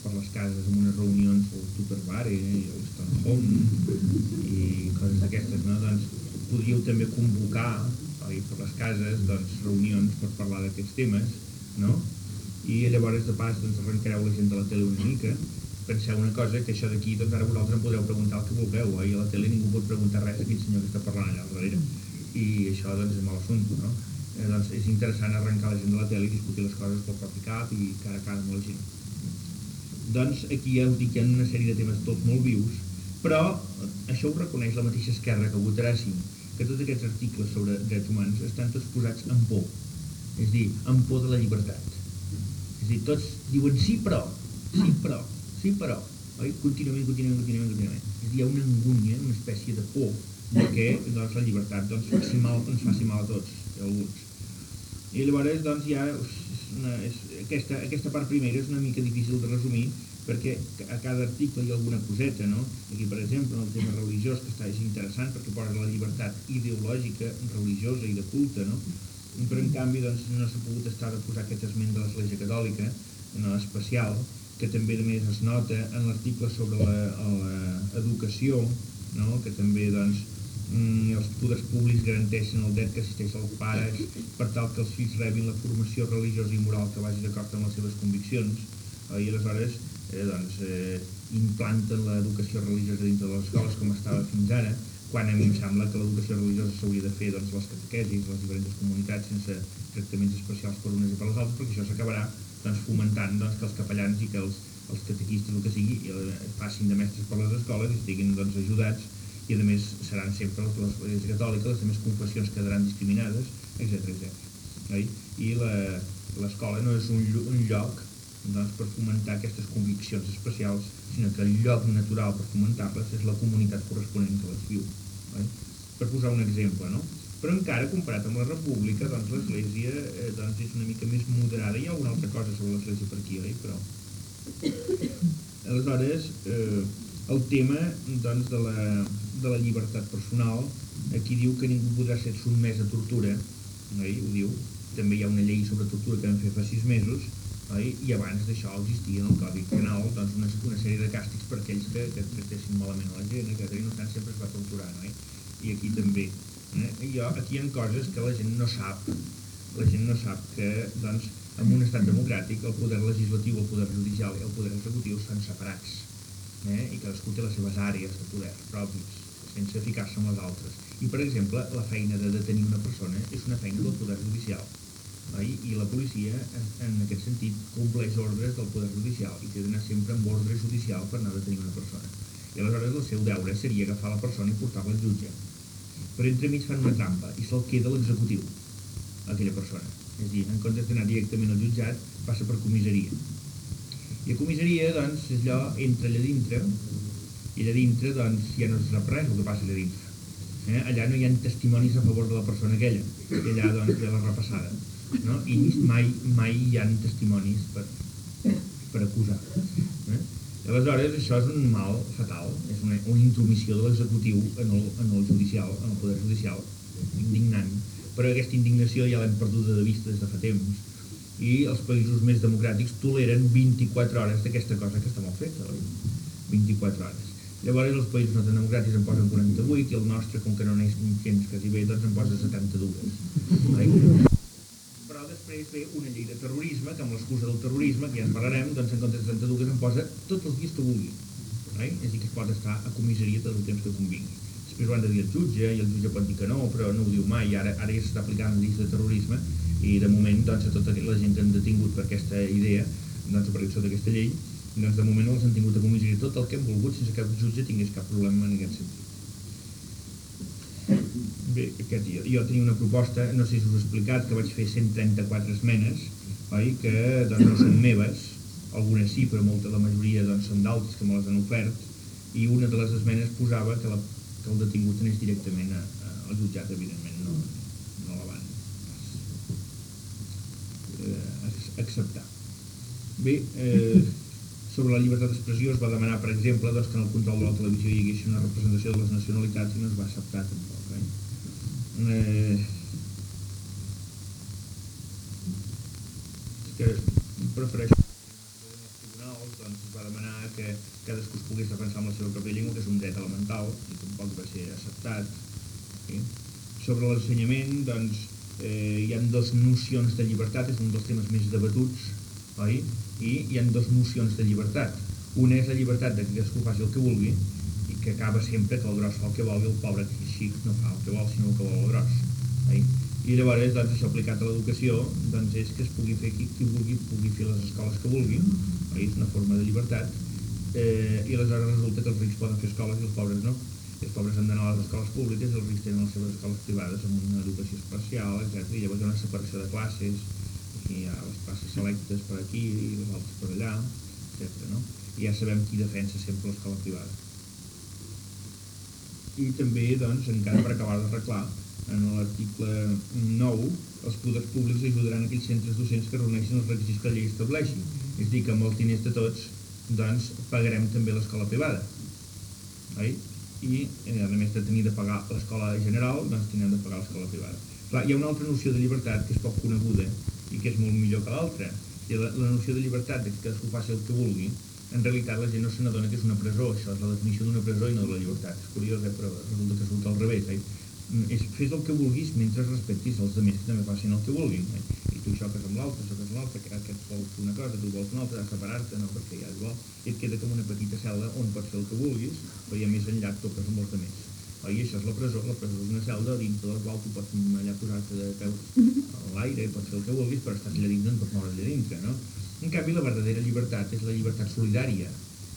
per les cases amb unes reunions al Tupperware i el Stone Home i coses d'aquestes, no? doncs podríeu també convocar oi, per les cases doncs, reunions per parlar d'aquests temes, no? i llavors de pas doncs, arrencareu la gent de la tele una mica penseu una cosa, que això d'aquí doncs ara vosaltres em podreu preguntar el que vulgueu oi? a la tele ningú pot preguntar res a aquell senyor que està parlant allà darrere i això doncs és mal assumpte no? eh, doncs és interessant arrencar la gent de la tele i discutir les coses pel propi cap i cara a cara amb la gent doncs aquí ja us dic hi ha una sèrie de temes tots molt vius però això ho reconeix la mateixa esquerra que votarà sí que tots aquests articles sobre drets humans estan tots posats en por és dir, en por de la llibertat és dir, tots diuen sí però, sí però, sí però, oi? Contínuament, contínuament, contínuament, contínuament. És dir, hi ha una angúnia, una espècie de por de que doncs, la llibertat doncs, faci mal, ens faci mal a tots, a alguns. I llavors, doncs, és una, és, aquesta, aquesta part primera és una mica difícil de resumir perquè a cada article hi ha alguna coseta, no? Aquí, per exemple, el tema religiós, que està, és interessant perquè posa la llibertat ideològica, religiosa i de culte, no? però en canvi doncs, no s'ha pogut estar de posar aquest esment de l'Església Catòlica, no, especial, que també més es nota en l'article sobre l'educació, no? que també doncs, mm, els poders públics garanteixen el dret que assisteix als pares per tal que els fills rebin la formació religiosa i moral que vagi d'acord amb les seves conviccions. Eh, i aleshores eh, doncs, eh, implanten l'educació religiosa dintre de les escoles com estava fins ara quan a mi em sembla que l'educació religiosa s'hauria de fer doncs, les catequesis, les diferents comunitats sense tractaments especials per unes i per les altres perquè això s'acabarà doncs, fomentant doncs, que els capellans i que els, els catequistes el que sigui eh, passin de mestres per les escoles i estiguin doncs, ajudats i a més seran sempre les, l'Església Catòlica, les altres confessions quedaran discriminades, etc etc. I l'escola no és un, un lloc doncs, per fomentar aquestes conviccions especials, sinó que el lloc natural per fomentar-les és la comunitat corresponent que les viu. Eh? Per posar un exemple, no? Però encara, comparat amb la república, doncs l'església eh, doncs, és una mica més moderada. Hi ha alguna altra cosa sobre l'església per aquí, oi? Però... Aleshores, eh, el tema doncs, de, la, de la llibertat personal, aquí diu que ningú podrà ser sotmès a tortura, oi? ho diu. També hi ha una llei sobre tortura que vam fer fa sis mesos, oi? i abans d'això existia en el Codi Penal doncs, una, una sèrie de càstigs per aquells que, que tractessin malament a la gent, que i no tant sempre es va torturar, no? i aquí també. Eh? I jo, aquí hi ha coses que la gent no sap, la gent no sap que doncs, en un estat democràtic el poder legislatiu, el poder judicial i el poder executiu estan separats eh? i cadascú té les seves àrees de poder propis sense ficar-se en les altres. I, per exemple, la feina de detenir una persona és una feina del poder judicial oi? i la policia en aquest sentit compleix ordres del poder judicial i té d'anar sempre amb ordre judicial per anar a detenir una persona i aleshores el seu deure seria agafar la persona i portar-la al jutge però entremig fan una trampa i se'l queda l'executiu aquella persona és a dir, en comptes d'anar directament al jutjat passa per comissaria I a comissaria, doncs, és allò, entra allà dintre, i allà dintre, doncs, ja no se sap res el que passa allà dintre. Eh? Allà no hi ha testimonis a favor de la persona aquella, i allà, doncs, ve la repassada. No? I mai, mai hi ha testimonis per, per acusar. Eh? Aleshores, això és un mal fatal, és una, una intromissió de l'executiu en, el, en el judicial, en el poder judicial, indignant. Però aquesta indignació ja l'hem perduda de vista des de fa temps i els països més democràtics toleren 24 hores d'aquesta cosa que està mal feta, oi? 24 hores. Llavors els països no democràtics en posen 48 i el nostre, com que no n'és gens quasi bé, doncs en posa 72. Oi? després ve una llei de terrorisme, que amb l'excusa del terrorisme, que ja en parlarem, doncs en comptes de 32 em posa tots els dies que vulgui. Eh? És a dir, que es pot estar a comissaria tot el temps que convingui. Després ho han de dir el jutge, i el jutge pot dir que no, però no ho diu mai, ara, ara ja s'està aplicant la llei de terrorisme, i de moment, doncs, a tota la gent que han detingut per aquesta idea, doncs, per sota aquesta llei, doncs de moment els han tingut a comissaria tot el que hem volgut sense cap jutge tingués cap problema en aquest sentit. Bé, aquest, jo, jo tenia una proposta, no sé si us he explicat, que vaig fer 134 esmenes, oi? que doncs, no són meves, algunes sí, però molta, la majoria doncs, són d'altres que me les han ofert, i una de les esmenes posava que, la, que el detingut anés directament a, a, al jutjat, evidentment, no, no la van eh, acceptar. Bé, eh, sobre la llibertat d'expressió es va demanar, per exemple, doncs, que en el control de la televisió hi hagués una representació de les nacionalitats i no es va acceptar tampoc. Eh? Eh, que prefereixo tribunals doncs, es va demanar que cadascú es pogués defensar amb la seva pròpia llengua, que és un dret elemental, i tampoc va ser acceptat. Sí? Sobre l'ensenyament, doncs, eh, hi ha dues nocions de llibertat, és un dels temes més debatuts, oi? i hi ha dues nocions de llibertat. Una és la llibertat de que cadascú faci el que vulgui i que acaba sempre que el gros fa el que vol i el pobre xic no fa el que vol sinó el que vol el gros. Oi? I llavors, doncs, això aplicat a l'educació doncs és que es pugui fer qui, qui vulgui, pugui fer les escoles que vulgui, oi? és una forma de llibertat, eh, i aleshores resulta que els rics poden fer escoles i els pobres no. Els pobres han d'anar a les escoles públiques els rics tenen les seves escoles privades amb una educació especial, etc. I llavors hi ha una separació de classes, hi ha les classes selectes per aquí i les altres per allà, etc. No? I ja sabem qui defensa sempre l'escola privada. I també, doncs, encara per acabar d'arreglar, en l'article 9, els poders públics ajudaran aquells centres docents que reuneixen els requisits que la llei estableixi. És dir, que amb els diners de tots, doncs, pagarem també l'escola privada. Oi? I, eh, a més de tenir de pagar l'escola general, doncs tindrem de pagar l'escola privada. Clar, hi ha una altra noció de llibertat que és poc coneguda, i que és molt millor que l'altra. I la, la noció de llibertat, de que cadascú faci el que vulgui, en realitat la gent no se n'adona que és una presó, això és la definició d'una presó i no de la llibertat. És curiós, eh? però resulta que surt al revés. Eh? És, fes el que vulguis mentre respectis els altres que també facin el que vulguin. Eh? I tu xoques amb l'altre, xoques amb l'altre, que aquest vol fer una cosa, tu vols una altra, separar-te, no, perquè ja és igual. I et queda com una petita cel·la on pots fer el que vulguis, però ja més enllà toques amb els altres oi, això és la presó, la presó és una celda dins de la qual tu pots allà posar-te de peu a l'aire i pots fer el que vulguis, però estàs allà dintre, no pots moure allà dintre, no? En canvi, la verdadera llibertat és la llibertat solidària,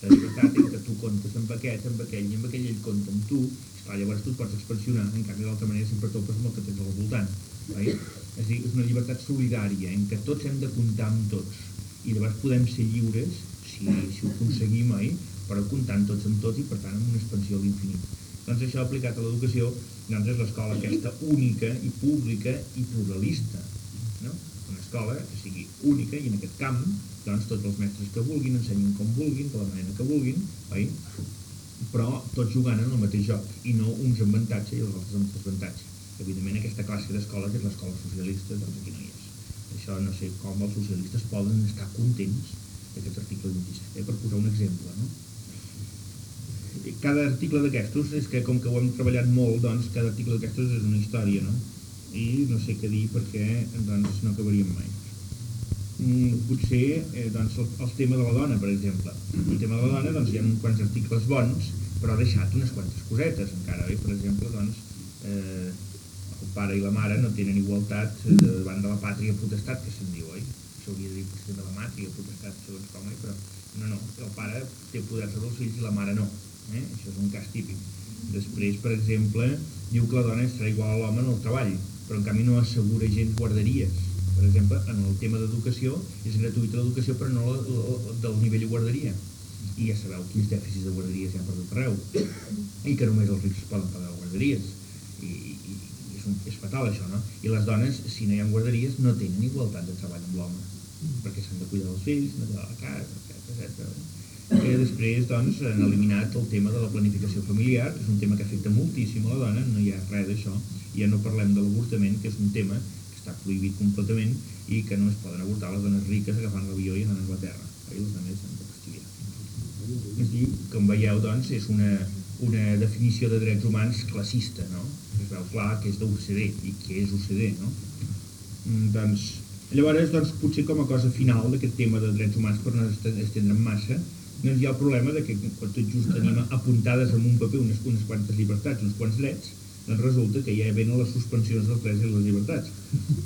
la llibertat en què tu comptes amb aquest, amb aquell i amb aquell ell compta amb tu, esclar, llavors tu et pots expansionar, en canvi d'altra manera sempre topes amb el que tens al voltant, oi? És a dir, és una llibertat solidària en què tots hem de comptar amb tots i llavors podem ser lliures si, si ho aconseguim, oi? però comptant tots amb tot i per tant amb una expansió a l'infinit. Doncs això aplicat a l'educació doncs és l'escola aquesta única i pública i pluralista. No? Una escola que sigui única i en aquest camp doncs tots els mestres que vulguin ensenyin com vulguin, de la manera que vulguin, oi? però tots jugant en el mateix joc i no uns amb avantatge i els altres amb desavantatge. Evidentment aquesta classe d'escola, que és l'escola socialista, doncs aquí no hi és. Això no sé com els socialistes poden estar contents d'aquest article 27, eh? per posar un exemple. No? Cada article d'aquestos és que com que ho hem treballat molt, doncs cada article d'aquestos és una història, no? I no sé què dir perquè doncs no acabaríem mai. Mm, potser eh, doncs, el, el tema de la dona, per exemple. El tema de la dona, doncs hi ha uns quants articles bons, però ha deixat unes quantes cosetes encara, eh? per exemple, doncs, eh, el pare i la mare no tenen igualtat eh, davant de la pàtria potestat, que se'n diu, oi? S'hauria de dir potser de la màtria potestat, segons com, eh? però no, no, el pare té poder sobre els fills i la mare no Eh? Això és un cas típic. Després, per exemple, diu que la dona serà igual a l'home en el treball, però en canvi no assegura gens guarderies. Per exemple, en el tema d'educació, és gratuïta l'educació però no la, la, del nivell de guarderia. I ja sabeu quins dèficits de guarderies hi ha per tot arreu. I que només els rics poden pagar guarderies. I, i, és, un, és fatal això, no? I les dones, si no hi ha guarderies, no tenen igualtat de treball amb l'home, perquè s'han de cuidar dels fills, de cuidar la casa, etc. Que després doncs, han eliminat el tema de la planificació familiar, que és un tema que afecta moltíssim a la dona, no hi ha res d'això, ja no parlem de l'avortament, que és un tema que està prohibit completament i que no es poden avortar les dones riques agafant l'avió i anant a Anglaterra. I les dones han de castigar. Dir, com veieu, doncs, és una, una definició de drets humans classista, no? Es veu clar que és d'OCDE i que és OCDE, no? Mm, doncs, llavors, doncs, potser com a cosa final d'aquest tema de drets humans, per no estendre'm massa, doncs hi ha el problema de que quan tot just tenim apuntades en un paper unes, unes quantes llibertats, uns quants drets, doncs resulta que ja venen les suspensions dels drets i les llibertats.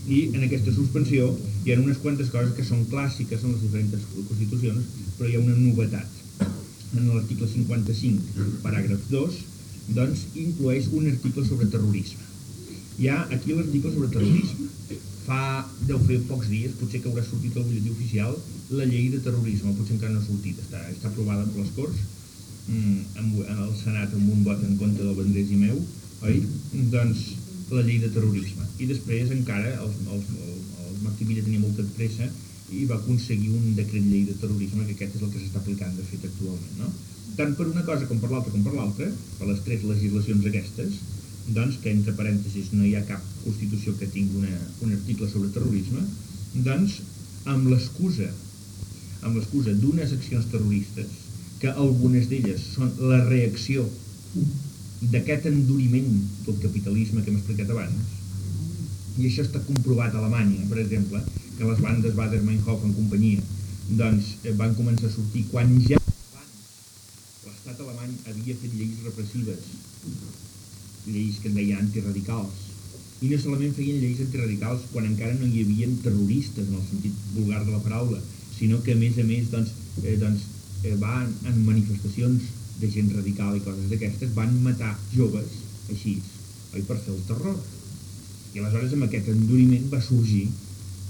I en aquesta suspensió hi ha unes quantes coses que són clàssiques en les diferents constitucions, però hi ha una novetat. En l'article 55, paràgraf 2, doncs inclueix un article sobre terrorisme. Hi ha aquí l'article sobre terrorisme. Fa, deu fer pocs dies, potser que haurà sortit al butlletí oficial, la llei de terrorisme, potser encara no ha sortit, està, està aprovada per les Corts, mm, en, en el Senat amb un vot en contra del Vendrés i meu, oi? Doncs la llei de terrorisme. I després encara el, el, el, el Martí Villa tenia molta pressa i va aconseguir un decret llei de terrorisme, que aquest és el que s'està aplicant de fet actualment. No? Tant per una cosa com per l'altra com per l'altra, per les tres legislacions aquestes, doncs que entre parèntesis no hi ha cap constitució que tingui una, un article sobre terrorisme, doncs amb l'excusa amb l'excusa d'unes accions terroristes, que algunes d'elles són la reacció d'aquest enduriment del capitalisme que hem explicat abans, i això està comprovat a Alemanya, per exemple, que les bandes Bader-Meinhof en companyia doncs, eh, van començar a sortir quan ja l'estat alemany havia fet lleis repressives, lleis que en deia antiradicals, i no solament feien lleis antiradicals quan encara no hi havia terroristes en el sentit vulgar de la paraula, sinó que a més a més doncs, eh, doncs, eh, van en manifestacions de gent radical i coses d'aquestes, van matar joves així, oi, per fer el terror. I aleshores amb aquest enduriment va sorgir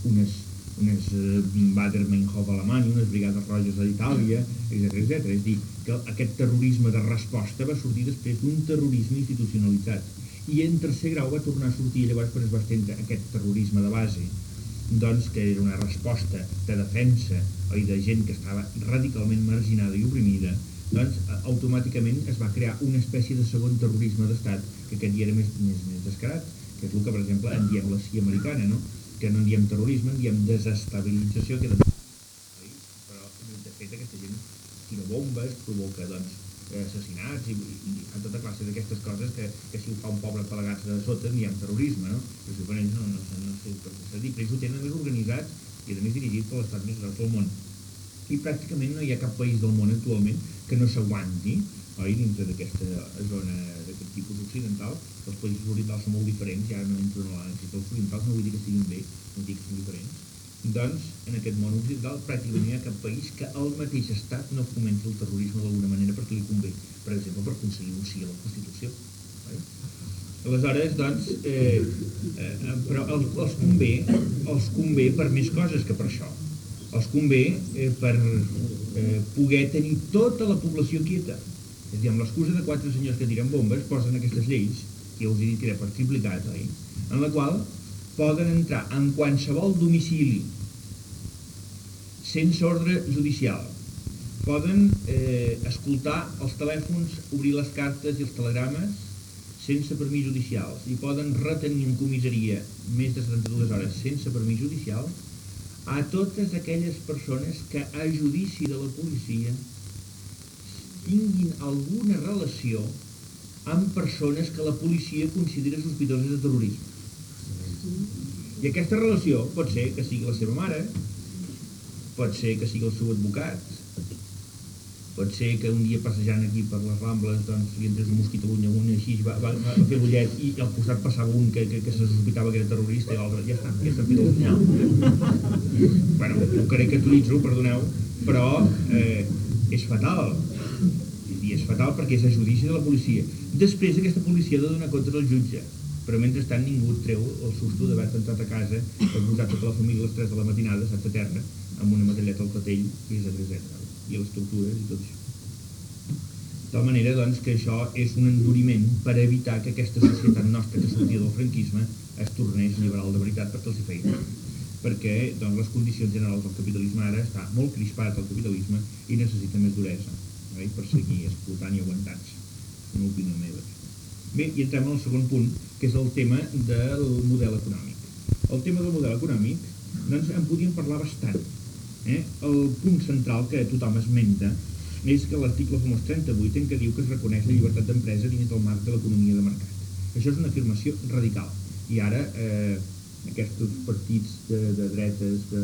unes, unes eh, Bader-Meinhof unes brigades roges a Itàlia, etc etc. És dir, que aquest terrorisme de resposta va sortir després d'un terrorisme institucionalitzat. I en tercer grau va tornar a sortir llavors quan es va estendre aquest terrorisme de base, doncs, que era una resposta de defensa oi, de gent que estava radicalment marginada i oprimida, doncs automàticament es va crear una espècie de segon terrorisme d'estat, que aquest ja era més, més, més descarat, que és el que, per exemple, en diem la CIA americana, no? que no en diem terrorisme, en diem desestabilització, que de... però de fet aquesta gent tira bombes, provoca doncs, assassinats i, i, i tota classe d'aquestes coses que, que si ho fa un pobre pelegat de sota n'hi ha terrorisme, no? Ho fan ells no, no, no, no sé per què dit, però ells ho tenen més organitzat i a més dirigit per l'estat més gran del món. I pràcticament no hi ha cap país del món actualment que no s'aguanti oi, dintre d'aquesta zona d'aquest tipus occidental, els països orientals són molt diferents, ja no entro en l'anàlisi dels orientals, no vull dir que siguin bé, no dic que són diferents, doncs en aquest món occidental pràcticament hi ha cap país que el mateix estat no fomenti el terrorisme d'alguna manera perquè li convé, per exemple, per aconseguir un sí a la Constitució. Eh? Aleshores, doncs, eh, eh, però els, els, convé, els convé per més coses que per això. Els convé eh, per eh, poder tenir tota la població quieta. És a dir, amb l'excusa de quatre senyors que tiren bombes, posen aquestes lleis, que ja us he dit que era per triplicat, oi? en la qual poden entrar en qualsevol domicili sense ordre judicial. Poden eh, escoltar els telèfons, obrir les cartes i els telegrames sense permís judicial i poden retenir en comissaria més de 72 hores sense permís judicial a totes aquelles persones que a judici de la policia tinguin alguna relació amb persones que la policia considera sospitoses de terrorisme. I aquesta relació pot ser que sigui la seva mare, pot ser que sigui el seu advocat, pot ser que un dia passejant aquí per les Rambles doncs, li entrés un mosquit a l'unya un així va, va, va fer l'ullet i al costat passava un que, que, que se sospitava que era terrorista i l'altre ja està, ja està fet el senyal bueno, ho caricaturitzo, perdoneu però eh, és fatal. I és fatal perquè és a judici de la policia. Després aquesta policia ha de donar compte al jutge però mentrestant ningú treu el susto d'haver entrat a casa per posar tota la família a les 3 de la matinada, saps a terra, amb una matalleta al clatell, etc, etc, i les tortures i tot això. De tal manera doncs, que això és un enduriment per evitar que aquesta societat nostra que sortia del franquisme es tornés liberal de veritat perquè els hi feia perquè doncs, les condicions generals del capitalisme ara està molt crispat el capitalisme i necessita més duresa eh, per seguir explotant i aguantant-se. Una opinió meva bé, i entrem al segon punt que és el tema del model econòmic. El tema del model econòmic doncs en podíem parlar bastant eh? el punt central que tothom esmenta és que l'article famós 38 en què diu que es reconeix la llibertat d'empresa dins del marc de l'economia de mercat. Això és una afirmació radical. I ara eh, aquests partits de, de dretes de,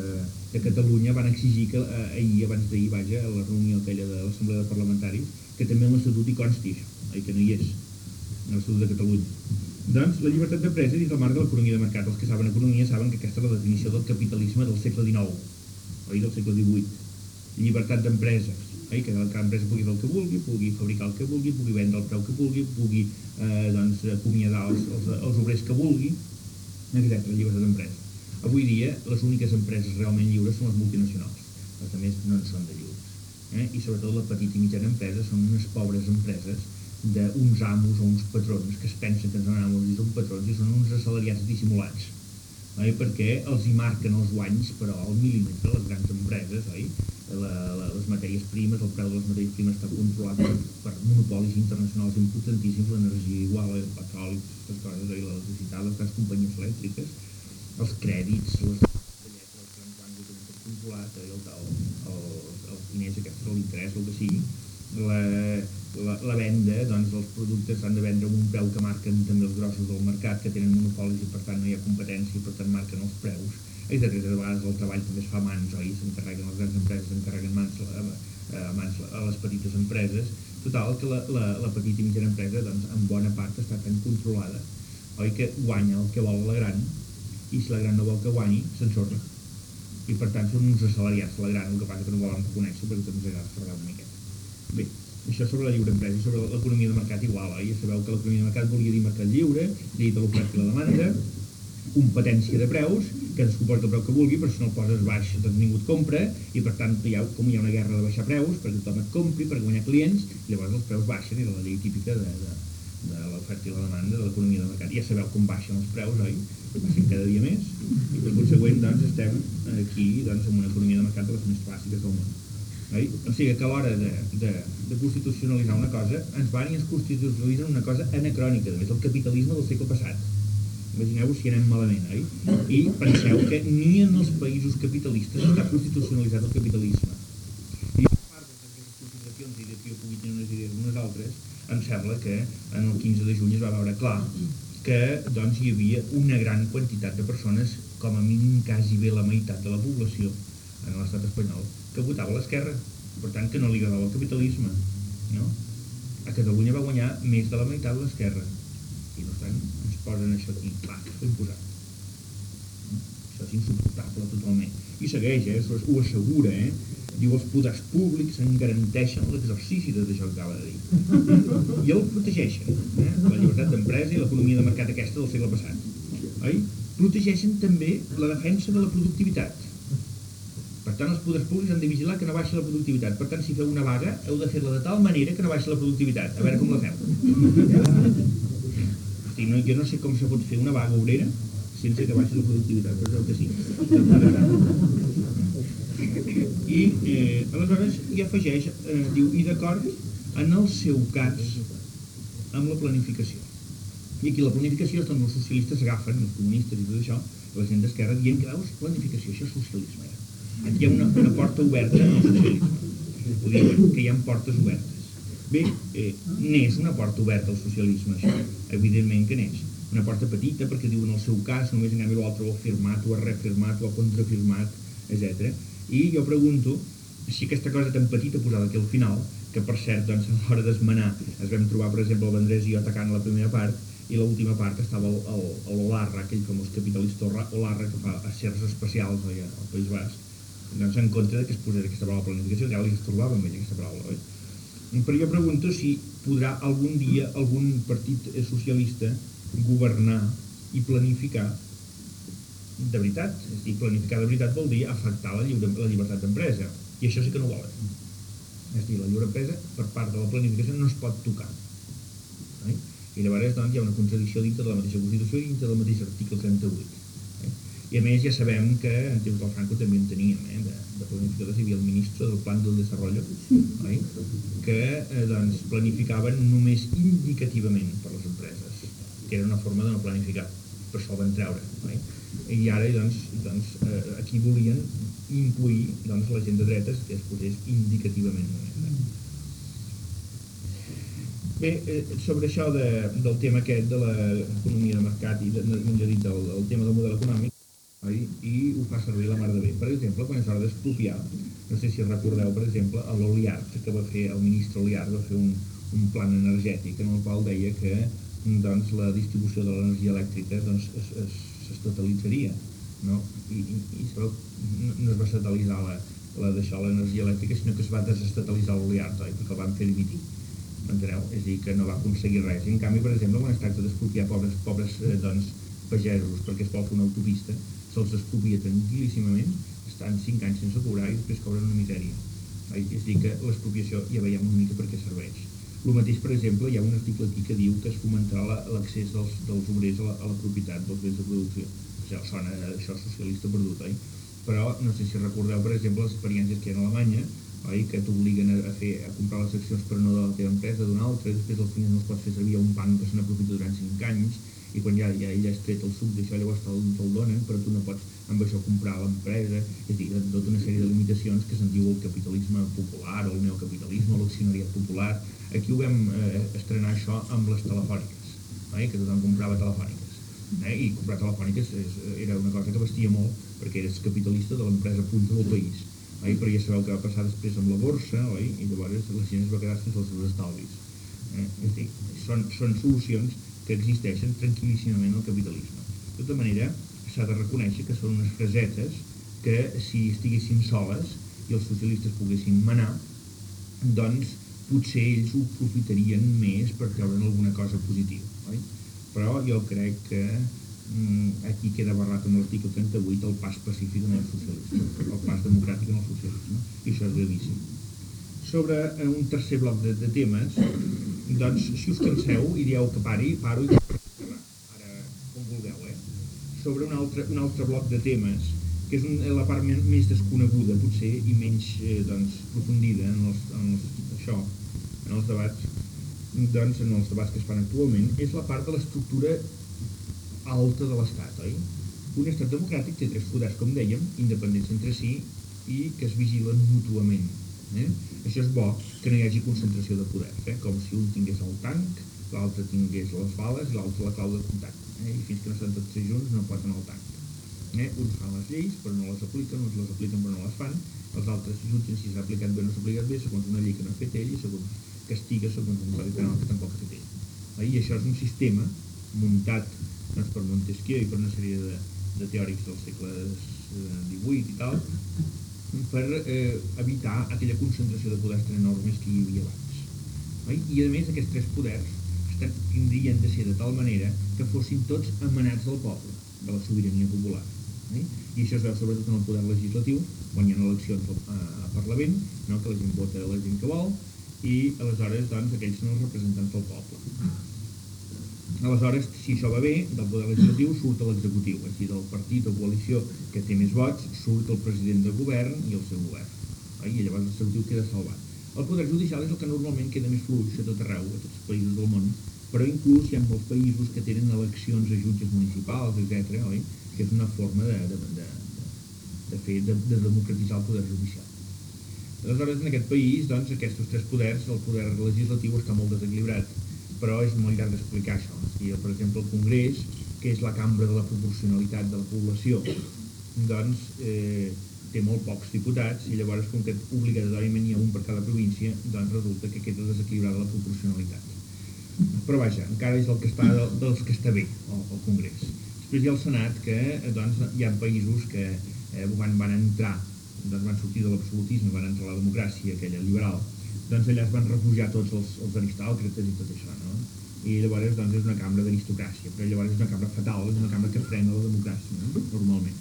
de Catalunya van exigir que eh, ahir, abans d'ahir, vaja, a la reunió aquella de l'Assemblea de Parlamentaris, que també en l'Estatut hi consti això, que no hi és, en l'Estatut de Catalunya. Doncs la llibertat d'empresa dins el marc de l'economia de mercat. Els que saben economia saben que aquesta és la definició del capitalisme del segle XIX, oi, del segle XVIII. Llibertat d'empresa, eh, que cada empresa pugui fer el que vulgui, pugui fabricar el que vulgui, pugui vendre el preu que vulgui, pugui eh, doncs, acomiadar els, els, els obrers que vulgui, etc. lliures d'empresa. Avui dia, les úniques empreses realment lliures són les multinacionals. Les altres no en són de lliures. Eh? I sobretot la petita i mitjana empresa són unes pobres empreses d'uns amos o uns patrons que es pensen que són amos i són patrons i són uns assalariats dissimulats. Oi? perquè els hi marquen els guanys però al mil·límetre les grans empreses oi? La, la, les matèries primes, el preu de les matèries primes està controlat per, per monopolis internacionals importantíssims, l'energia igual, el petroli, aquestes coses, oi? l'electricitat, les grans companyies elèctriques, els crèdits, les controlat, oi? el, el, el, els diners aquests, l'interès, el que sigui, la, la, la venda, doncs els productes s'han de vendre amb un preu que marquen també els grossos del mercat, que tenen monopolis i per tant no hi ha competència i per tant marquen els preus. I de de vegades el treball també es fa a mans, oi? S'encarreguen les grans empreses, s'encarreguen mans, a, a, mans a les petites empreses. Total, que la, la, la petita i mitjana empresa, doncs, en bona part està tan controlada, oi? Que guanya el que vol la gran i si la gran no vol que guanyi, s'ensorra. I per tant són uns assalariats, la gran, el que passa que no volen reconèixer perquè també ens agrada fregar una miqueta. Bé, això sobre la lliure empresa sobre l'economia de mercat igual, eh? ja sabeu que l'economia de mercat volia dir mercat lliure, llei de l'oferta i la demanda, competència de preus, que es comporta el preu que vulgui, però si no el poses baix doncs ningú et compra, i per tant hi ha, com hi ha una guerra de baixar preus, perquè tothom et compri, per guanyar clients, llavors els preus baixen, i la llei típica de, de, de l'oferta i la demanda de l'economia de mercat. Ja sabeu com baixen els preus, oi? Baixen cada dia més, i per consegüent doncs, estem aquí doncs, en una economia de mercat de les més clàssiques del món. Oi? O sigui que a l'hora de, de, de constitucionalitzar una cosa, ens van i ens constitucionalitzen una cosa anacrònica, més el capitalisme del segle passat. Imagineu-vos si anem malament, oi? I penseu que ni en els països capitalistes està constitucionalitzat el capitalisme. I a part d'aquestes consideracions i d'aquí jo pugui tenir unes idees d'unes altres, em sembla que en el 15 de juny es va veure clar que doncs, hi havia una gran quantitat de persones, com a mínim quasi bé la meitat de la població en l'estat espanyol, que votava l'esquerra, per tant que no li agradava el capitalisme. No? A Catalunya va guanyar més de la meitat l'esquerra. I per tant ens posen això aquí, clar, ben posat. Això és insuportable totalment. I segueix, eh? ho assegura, eh? diu els poders públics en garanteixen l'exercici de això que acaba de dir. I el protegeixen, eh? la llibertat d'empresa i l'economia de mercat aquesta del segle passat. Oi? Protegeixen també la defensa de la productivitat per tant, els poders públics han de vigilar que no baixi la productivitat. Per tant, si feu una vaga, heu de fer-la de tal manera que no baixi la productivitat. A veure com la feu. Hosti, no, jo no sé com se pot fer una vaga obrera sense que baixi la productivitat, però és el que sí. I eh, aleshores hi afegeix, eh, diu, i d'acord en el seu cas amb la planificació. I aquí la planificació és on els socialistes agafen, els comunistes i tot això, la gent d'esquerra, dient que veus, planificació, això és socialisme. Aquí hi ha una, una porta oberta al socialisme. Ho diuen, que hi ha portes obertes. Bé, eh, n'és una porta oberta al socialisme, això. Evidentment que n'és. Una porta petita, perquè diuen el seu cas, només en canvi l'altre ho ha firmat, ho ha refirmat, ho ha contrafirmat, etc. I jo pregunto si aquesta cosa tan petita posada aquí al final, que per cert, doncs, a l'hora d'esmenar es vam trobar, per exemple, el Vendrés i jo atacant la primera part, i l'última part estava l'Olarra, aquell famós capitalista Olarra que fa acers especials oi, al País Basc, doncs en contra que es posés aquesta paraula planificació, que ja li estorbava amb aquesta paraula, oi? Però jo pregunto si podrà algun dia algun partit socialista governar i planificar de veritat. És dir, planificar de veritat vol dir afectar la, lliure, la llibertat d'empresa. I això sí que no ho volen. És dir, la lliure empresa, per part de la planificació, no es pot tocar. Eh? I llavors doncs, hi ha una contradicció dintre de la mateixa Constitució i dintre del mateix article 38. I a més ja sabem que en temps del Franco també en teníem, eh? de, de planificadors hi havia el ministre del Plan del Desarrollo, eh? que eh, doncs, planificaven només indicativament per les empreses, que era una forma de no planificar, per això el van treure. Eh? I ara doncs, doncs, eh, aquí volien incluir doncs, la gent de dretes que es posés indicativament? Bé, eh, sobre això de, del tema aquest de l'economia de mercat i de, millor dit, del, del tema del model econòmic, oi? i ho fa servir la mar de bé. Per exemple, quan és hora d'expropiar, no sé si recordeu, per exemple, a l'Oliart, que va fer el ministre Oliart, va fer un, un plan energètic en el qual deia que doncs, la distribució de l'energia elèctrica doncs, es, es, es totalitzaria. No? I, i, i no, no es va estatalitzar la, la d'això, l'energia elèctrica, sinó que es va desestatalitzar l'Oliart, oi? perquè el van fer dimitir enteneu? És a dir, que no va aconseguir res. I en canvi, per exemple, quan es tracta d'expropiar pobres, pobres eh, doncs, pagesos perquè es vol fer una autopista, se'ls expropia tranquil·líssimament, estan 5 anys sense cobrar i després cobren una misèria. És a dir, que l'expropiació ja veiem una mica per què serveix. El mateix, per exemple, hi ha un article aquí que diu que es fomentarà l'accés dels, dels obrers a la, a la propietat dels béns de producció. Sigui, sona això socialista perdut, oi? Però no sé si recordeu, per exemple, les experiències que hi ha a Alemanya, oi? que t'obliguen a, fer, a comprar les accions però no de la teva empresa, d'una altra, després al final no els pots fer servir a un banc que se n'aprofita durant 5 anys, i quan ja, ja, ja has tret el suc d'això llavors te'l te donen, però tu no pots amb això comprar l'empresa, és a dir, tota una sèrie de limitacions que se'n diu el capitalisme popular o el neocapitalisme o l'accionariat popular. Aquí ho vam eh, estrenar això amb les telefòniques, oi? que tothom comprava telefòniques. Eh? I comprar telefòniques és, era una cosa que vestia molt perquè eres capitalista de l'empresa punta del país oi? però ja sabeu què va passar després amb la borsa oi? i llavors la gent es va quedar sense els seus estalvis eh? és dir, són, són solucions que existeixen tranquil·líssimament al capitalisme de tota manera s'ha de reconèixer que són unes frasetes que si estiguessin soles i els socialistes poguessin manar doncs potser ells ho profitarien més per treure'n alguna cosa positiva oi? però jo crec que Mm, aquí queda barrat en l'article 38 el pas pacífic en el socialisme, el pas democràtic en el socialisme, i això és gravíssim. Sobre eh, un tercer bloc de, de temes, doncs, si us canseu i dieu que pari, paro i ara com vulgueu, eh? Sobre un altre, un altre bloc de temes, que és un, la part més desconeguda, potser, i menys eh, doncs, profundida en, els, en els, això, en els debats, doncs, en els debats que es fan actualment, és la part de l'estructura alta de l'Estat, oi? Un estat democràtic té tres poders, com dèiem, independents entre si i que es vigilen mútuament. Eh? Això és bo, que no hi hagi concentració de poders, eh? com si un tingués el tanc, l'altre tingués les bales i l'altre la clau de contacte. Eh? I fins que no estan tots junts no posen el tanc. Eh? Uns fan les lleis però no les apliquen, uns les apliquen però no les fan, els altres jutgen si s'ha aplicat bé o no s'ha aplicat bé, segons una llei que no ha fet ell i segons castiga segons un codi penal que tampoc ha fet ell. Eh? I això és un sistema muntat doncs, per Montesquieu i per una sèrie de, de teòrics del segle XVIII i tal, per eh, evitar aquella concentració de poders tan enormes que hi havia abans. Oi? I a més aquests tres poders tindrien de ser de tal manera que fossin tots emanats del poble, de la sobirania popular. Eh? I això es veu sobretot en el poder legislatiu, ha eleccions al, a Parlament, no? que la gent vota la gent que vol, i aleshores doncs, aquells són els representants del poble. Aleshores, si això va bé, del poder legislatiu surt l'executiu, així del partit o coalició que té més vots, surt el president del govern i el seu govern. I llavors l'executiu queda salvat. El poder judicial és el que normalment queda més fluix a tot arreu, a tots els països del món, però inclús hi ha molts països que tenen eleccions a jutges municipals, etc., oi? que és una forma de, de, de, de, fer, de, de democratitzar el poder judicial. Aleshores, en aquest país, doncs, aquests tres poders, el poder legislatiu està molt desequilibrat, però és molt llarg d'explicar això. Si, per exemple, el Congrés, que és la cambra de la proporcionalitat de la població, doncs eh, té molt pocs diputats i llavors com que obligatòriament hi ha un per cada província, doncs resulta que queda desequilibrada la proporcionalitat. Però vaja, encara és el que està dels que està bé, el, el Congrés. Després hi ha el Senat, que doncs, hi ha països que eh, van, van entrar, doncs van sortir de l'absolutisme, van entrar a la democràcia, aquella liberal, doncs allà es van refugiar tots els, els aristòcrates i tot això? I llavors doncs, és una cambra d'aristocràcia, però llavors és una cambra fatal, és una cambra que frena la democràcia, no? normalment.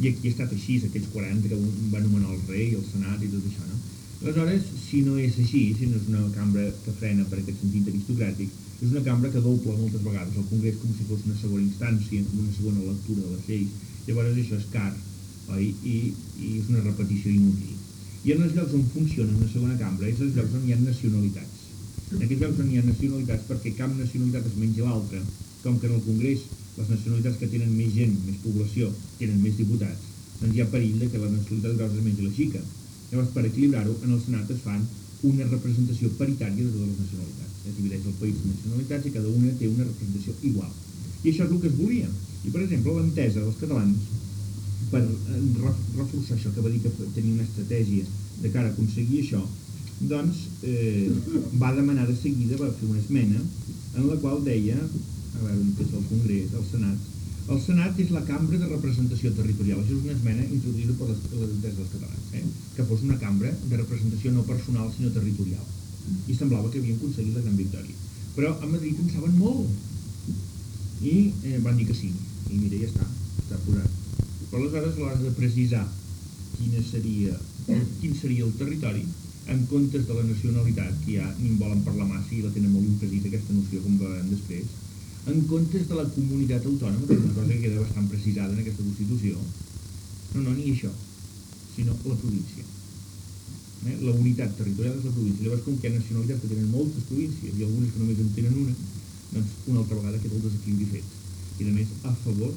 I aquí ha estat així, aquells 40 que va nomenar el rei, el senat i tot això, no? Aleshores, si no és així, si no és una cambra que frena per aquest sentit aristocràtic, és una cambra que doble moltes vegades el Congrés com si fos una segona instància, com una segona lectura de les lleis. Llavors això és car, oi? I, i és una repetició inútil. I en els llocs on funciona una segona cambra és els llocs on hi ha nacionalitats en aquests hi ha nacionalitats perquè cap nacionalitat es menja l'altra, com que en el Congrés les nacionalitats que tenen més gent, més població, tenen més diputats, doncs hi ha perill que la nacionalitat grossa es mengi la xica. Llavors, per equilibrar-ho, en el Senat es fan una representació paritària de totes les nacionalitats. Es divideix el país en nacionalitats i cada una té una representació igual. I això és el que es volia. I, per exemple, l'entesa dels catalans per eh, reforçar això, que va dir que tenia una estratègia de cara a aconseguir això, doncs eh, va demanar de seguida, va fer una esmena en la qual deia, a veure on és el Congrés, el Senat, el Senat és la cambra de representació territorial. Això és una esmena introduïda per les, des dels catalans, eh? que fos una cambra de representació no personal sinó territorial. I semblava que havien aconseguit la gran victòria. Però a Madrid en saben molt. I eh, van dir que sí. I mira, ja està, està posat. Però aleshores, a l'hora de precisar quina seria, quin seria el territori, en comptes de la nacionalitat, que ja ni en volen parlar massa i la tenen molt imprecisa aquesta noció, com veurem després, en comptes de la comunitat autònoma, que és una cosa que queda bastant precisada en aquesta Constitució, no, no, ni això, sinó la província. Eh? La unitat territorial és la província. Llavors, com que hi ha nacionalitats que tenen moltes províncies i algunes que només en tenen una, doncs una altra vegada queda el desequilibri fet. I a més, a favor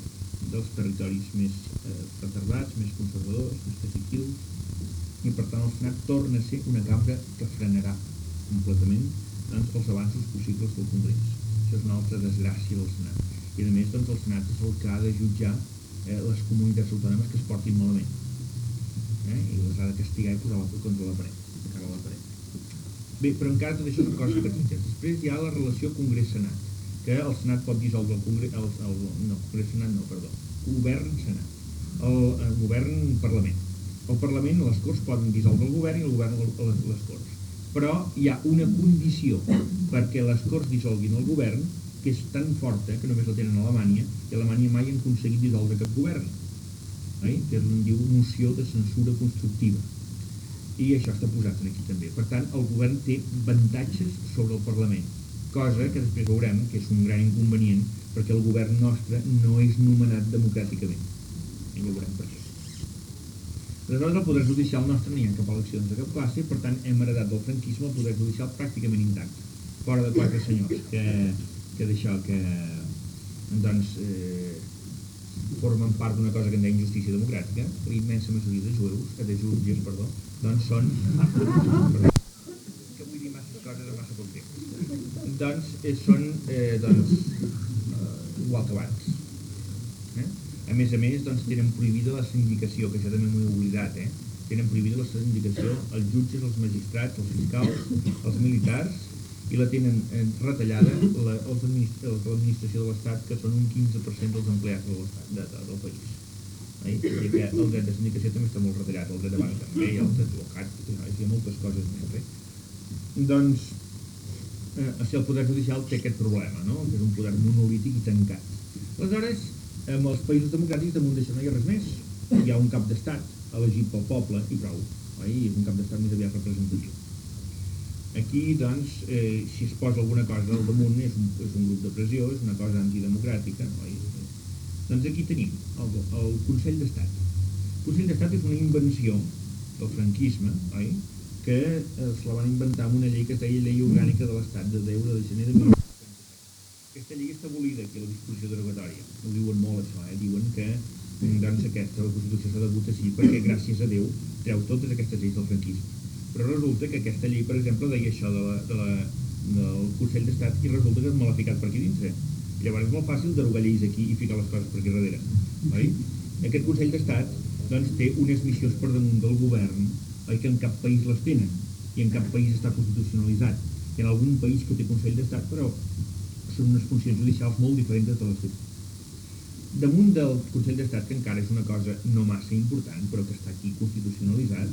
dels territoris més eh, retardats, més conservadors, més pacífics, i per tant el Senat torna a ser una cambra que frenarà completament doncs, els avanços possibles del Congrés. Això és una altra desgràcia del Senat. I a més doncs, el Senat és el que ha de jutjar eh, les comunitats autònomes que es portin malament. Eh? I les ha de castigar i posar-la contra la paret, cara a la paret. Bé, però encara tot això són coses petites. Després hi ha la relació Congrés-Senat, que el Senat pot dissoldre el Congrés, el, el, no, Congrés-Senat no, perdó, Govern-Senat, el, el Govern-Parlament el Parlament, les Corts poden dissoldre el govern i el govern les, les Corts. Però hi ha una condició perquè les Corts dissolguin el govern que és tan forta que només la tenen a Alemanya i a Alemanya mai han aconseguit dissoldre cap govern eh? que és un diu moció de censura constructiva i això està posat aquí també per tant el govern té avantatges sobre el Parlament cosa que després veurem que és un gran inconvenient perquè el govern nostre no és nomenat democràticament i ja veurem per Aleshores, el poder judicial nostre no hi ha cap eleccions de cap classe, per tant, hem heredat del franquisme el poder judicial pràcticament intacte, fora de quatre senyors, que, que d'això que, doncs, eh, formen part d'una cosa que en deia injustícia democràtica, la immensa majoria de jueus, eh, de jutges, perdó, doncs són... Perdó, que vull dir massa coses en massa temps. Doncs eh, són, eh, doncs, eh, igual que abans a més a més, doncs, tenen prohibida la sindicació, que això també m'ho he oblidat, eh? Tenen prohibida la sindicació els jutges, els magistrats, els fiscals, els militars, i la tenen eh, retallada l'administració de l'Estat, que són un 15% dels empleats de de, de, del país. Eh? I que el dret de sindicació també està molt retallat, el dret de banc també, el dret d'advocat, hi ha moltes coses més. Eh? Doncs, eh, si el poder judicial té aquest problema, no? que és un poder monolític i tancat. Aleshores, en els països democràtics damunt d'això no hi ha res més. Hi ha un cap d'estat elegit pel poble i prou. Oi? És un cap d'estat més aviat representatiu. Aquí, doncs, eh, si es posa alguna cosa al damunt, és un, és un grup de pressió, és una cosa antidemocràtica, oi? Doncs aquí tenim el, el Consell d'Estat. El Consell d'Estat és una invenció del franquisme, oi? que es la van inventar amb una llei que es deia Llei Orgànica de l'Estat de 10 de gener de 1900 aquesta llei està abolida aquí a la disposició derogatòria. Ho diuen molt això, eh? diuen que doncs aquesta, la Constitució s'ha de votar sí perquè gràcies a Déu treu totes aquestes lleis del franquisme. Però resulta que aquesta llei, per exemple, deia això de la, de la, del Consell d'Estat i resulta que és mal ficat per aquí dintre. Llavors és molt fàcil derogar lleis aquí i ficar les coses per aquí darrere. Oi? Aquest Consell d'Estat doncs, té unes missions per damunt del govern oi, que en cap país les tenen i en cap país està constitucionalitzat. Hi ha algun país que té Consell d'Estat, però són unes funcions judicials molt diferents de totes les Damunt del Consell d'Estat, que encara és una cosa no massa important, però que està aquí constitucionalitzat,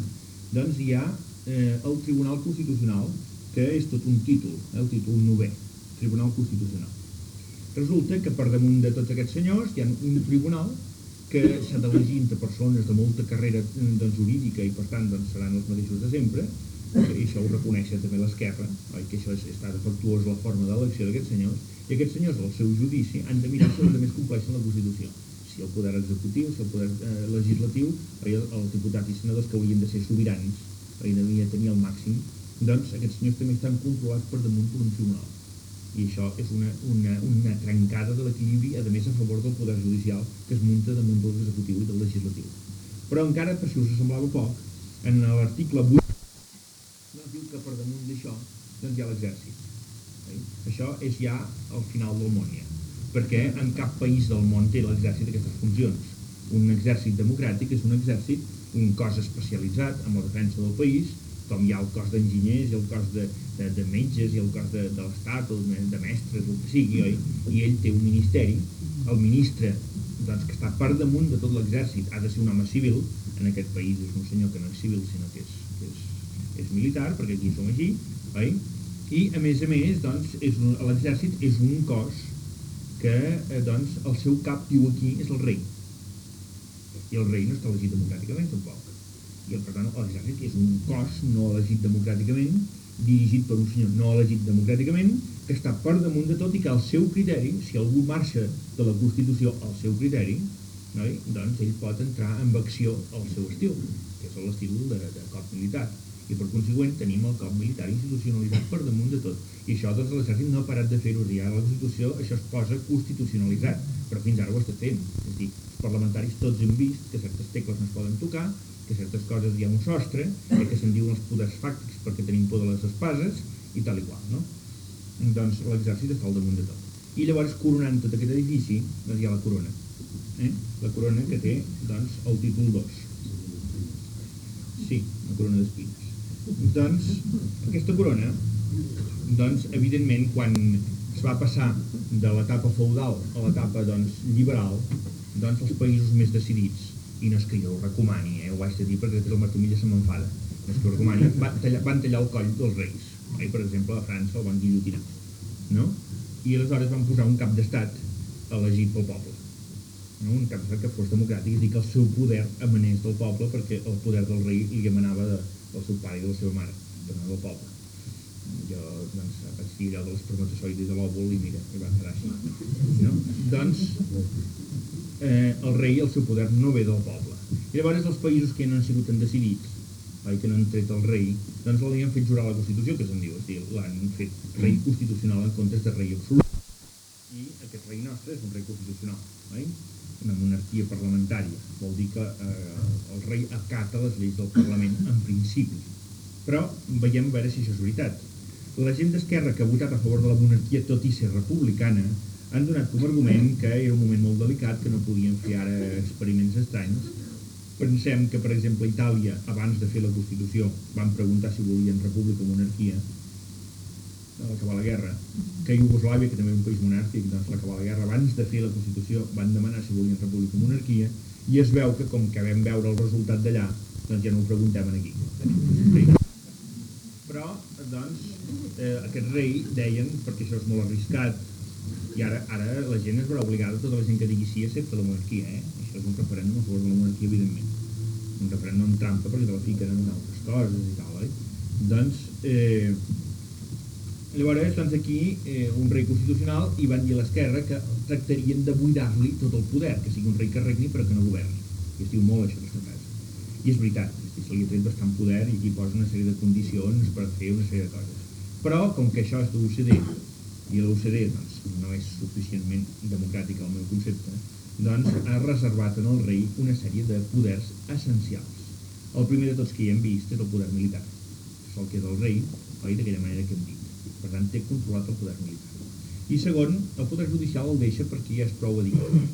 doncs hi ha eh, el Tribunal Constitucional, que és tot un títol, eh, el títol novè, Tribunal Constitucional. Resulta que per damunt de tots aquests senyors hi ha un tribunal que s'ha d'elegir entre persones de molta carrera doncs, jurídica i per tant doncs, seran els mateixos de sempre i això ho reconeix també l'esquerra que això és, defectuós la forma d'elecció d'aquests senyors i aquests senyors al seu judici han de mirar si els més compleixen la Constitució. Si el poder executiu, si el poder eh, legislatiu oi, els diputats i senadors que haurien de ser sobirans oi, devien tenir el màxim. Doncs aquests senyors també estan controlats per damunt per un tribunal. I això és una, una, una trencada de l'equilibri, a més a favor del poder judicial que es munta damunt del executiu i del legislatiu. Però encara, per si us semblava poc, en l'article 8 no diu que per damunt d'això doncs hi ha l'exèrcit. Això és ja al final del món ja, perquè en cap país del món té l'exèrcit aquestes funcions. Un exèrcit democràtic és un exèrcit, un cos especialitzat en la defensa del país, com hi ha el cos d'enginyers i el cos de, de, de metges i el cos de, de l'Estat o de, de mestres, el que sigui, oi? i ell té un ministeri, el ministre doncs, que està per damunt de tot l'exèrcit ha de ser un home civil, en aquest país és un senyor que no és civil sinó que és, és, militar, perquè aquí som així, oi? i a més a més doncs, l'exèrcit és un cos que eh, doncs, el seu cap diu aquí és el rei i el rei no està elegit democràticament tampoc i per tant l'exèrcit és un cos no elegit democràticament dirigit per un senyor no elegit democràticament que està per damunt de tot i que al seu criteri, si algú marxa de la Constitució al seu criteri oi? doncs ell pot entrar en acció al seu estil que és l'estil de, de cop militar i per consegüent tenim el cop militar institucionalitzat per damunt de tot i això doncs l'exèrcit no ha parat de fer-ho ja la Constitució això es posa constitucionalitzat però fins ara ho està fent és dir, els parlamentaris tots hem vist que certes tecles no es poden tocar que certes coses hi ha un sostre, que se'n diuen els poders fàctics perquè tenim por de les espases, i tal i qual, no? Doncs l'exèrcit està al damunt de tot. I llavors, coronant tot aquest edifici, doncs hi ha la corona. Eh? La corona que té, doncs, el títol 2. Sí, la corona d'espines. Doncs, aquesta corona, doncs, evidentment, quan es va passar de l'etapa feudal a l'etapa doncs, liberal, doncs els països més decidits i no és que jo ho recomani, eh? ho vaig dir perquè després el Martí Milla se m'enfada no és que ho recomani, van tallar, van tallar el coll dels reis eh? per exemple a França el van guillotinar no? i aleshores van posar un cap d'estat elegit pel poble no? un cap d'estat que fos democràtic és dir que el seu poder emanés del poble perquè el poder del rei li emanava de, del seu pare i de la seva mare però no del poble jo doncs, vaig dir allò de l'espermatozoide de l'òvul i mira, i va quedar així no? doncs eh, el rei el seu poder no ve del poble. I llavors els països que no han sigut tan decidits, oi, que no han tret el rei, doncs han fet jurar la Constitució, que se'n diu, és dir, l'han fet rei constitucional en comptes de rei absolut. I aquest rei nostre és un rei constitucional, oi? Una monarquia parlamentària. Vol dir que eh, el rei acata les lleis del Parlament en principi. Però veiem a veure si això és veritat. La gent d'Esquerra que ha votat a favor de la monarquia, tot i ser republicana, han donat com a argument que era un moment molt delicat, que no podien fer ara experiments estranys. Pensem que, per exemple, Itàlia, abans de fer la Constitució, van preguntar si volien república o monarquia, a l'acabar la guerra, que Iugoslàvia, que també és un país monàrquic, doncs l'acabar la guerra, abans de fer la Constitució, van demanar si volien república o monarquia, i es veu que, com que vam veure el resultat d'allà, doncs ja no ho preguntem aquí. Però, doncs, eh, aquest rei, deien, perquè això és molt arriscat, i ara, ara la gent es veurà obligada, tota la gent que digui sí, excepte la monarquia, eh? Això és un referèndum a favor de la monarquia, evidentment. Un referèndum amb trampa perquè te la fiquen en altres coses i tal, oi? Doncs, eh, llavors, doncs aquí eh, un rei constitucional i van dir a l'esquerra que tractarien de buidar-li tot el poder, que sigui un rei que regni però que no governi. I es diu molt això, aquesta frase. I és veritat, se li ha tret bastant poder i aquí posa una sèrie de condicions per fer una sèrie de coses. Però, com que això és de l'OCDE, i l'OCDE doncs, no és suficientment democràtic el meu concepte, doncs ha reservat en el rei una sèrie de poders essencials. El primer de tots que hi hem vist és el poder militar. És el que és el rei, oi, d'aquella manera que hem dit. Per tant, té controlat el poder militar. I segon, el poder judicial el deixa perquè ja és prou adequat.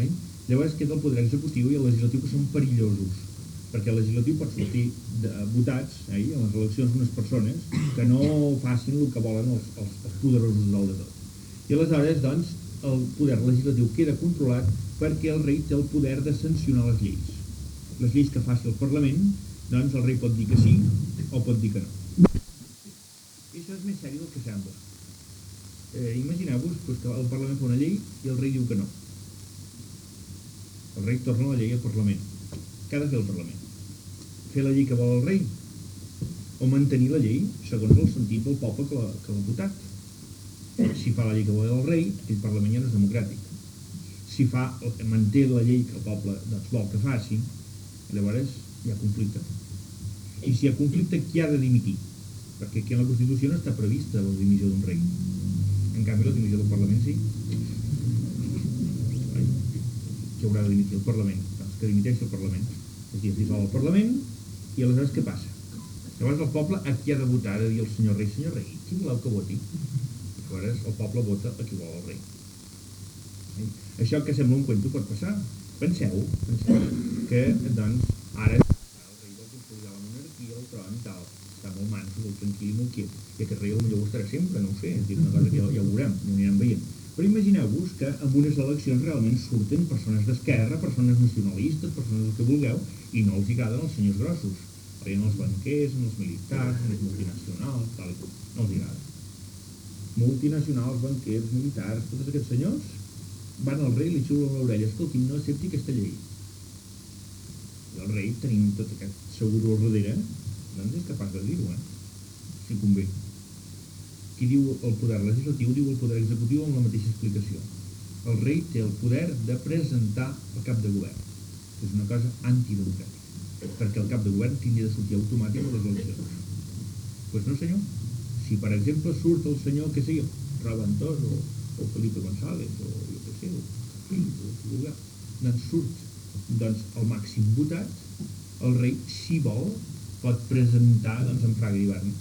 Oi? Llavors queda el poder executiu i el legislatiu que són perillosos perquè el legislatiu pot sortir de, votats eh, en les eleccions d'unes persones que no facin el que volen els, els, els poderosos del de tot. I aleshores, doncs, el poder legislatiu queda controlat perquè el rei té el poder de sancionar les lleis. Les lleis que faci el Parlament, doncs el rei pot dir que sí o pot dir que no. I això és més sèrio del que sembla. eh, imagineu-vos pues, que el Parlament fa una llei i el rei diu que no. El rei torna la llei al Parlament. Què ha de fer el Parlament? Fer la llei que vol el rei? O mantenir la llei segons el sentit del poble que l'ha votat? Si fa la llei que vol el rei, el Parlament ja no és democràtic. Si fa, manté la llei que el poble doncs, vol que faci, llavors hi ha conflicte. I si hi ha conflicte, qui ha de dimitir? Perquè aquí en la Constitució no està prevista la dimissió d'un rei. En canvi, la dimissió del Parlament sí que haurà de dimitir el Parlament, doncs que dimiteix el Parlament. És a dir, es dissol el Parlament i aleshores què passa? Llavors el poble a qui ha de votar? Ha de dir el senyor rei, senyor rei, qui voleu que voti? Llavors el poble vota a qui vol el rei. Això que sembla un cuento pot passar. Penseu, penseu que doncs ara el rei vol consolidar la monarquia, el tron i tal. Està molt manso, molt tranquil i molt quiet. I aquest rei potser ho estarà sempre, no ho sé, és dir, una cosa que ja, ja ho veurem, ho anirem veient però imagineu-vos que en unes eleccions realment surten persones d'esquerra, persones nacionalistes, persones que vulgueu, i no els agraden els senyors grossos. Veien els banquers, els militars, els multinacionals, tal i com. No els agrada. Multinacionals, banquers, militars, tots aquests senyors van al rei i li xiulen l'orella. Escolti, no accepti aquesta llei. I el rei, tenim tot aquest segur al darrere, doncs és capaç de dir-ho, eh? Si convé qui diu el poder legislatiu diu el poder executiu amb la mateixa explicació. El rei té el poder de presentar el cap de govern, que és una cosa antidemocràtica, perquè el cap de govern tindria de sortir automàtic a les eleccions. Doncs pues no senyor, si per exemple surt el senyor, que sé jo, o, o Felipe González o jo què sé, o, o, o, doncs surt doncs, el màxim votat, el rei, si vol, pot presentar doncs, en Fraga d'hivern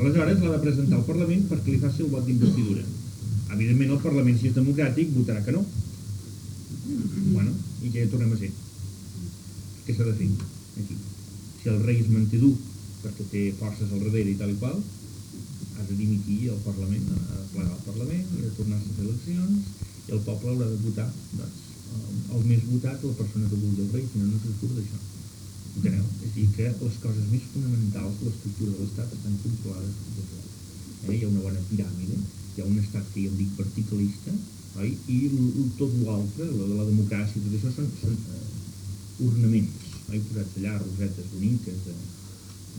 Aleshores l'ha de presentar al Parlament perquè li faci el vot d'investidura. Evidentment el Parlament, si és democràtic, votarà que no. Bueno, i què tornem a ser? Què s'ha de fer aquí? Si el rei és manté dur perquè té forces al darrere i tal i qual, ha de dimitir el Parlament, ha de plegar el Parlament, ha de tornar-se a fer eleccions i el poble haurà de votar doncs, el, més votat la persona que vulgui el rei, si no, no se surt d'això. Enteneu? És a dir, que les coses més fonamentals de l'estructura de l'Estat estan controlades des de eh? Hi ha una bona piràmide, hi ha un estat que jo en dic verticalista, oi? i tot l'altre, la, la democràcia, tot això són, són uh, ornaments, oi? posats allà, rosetes boniques,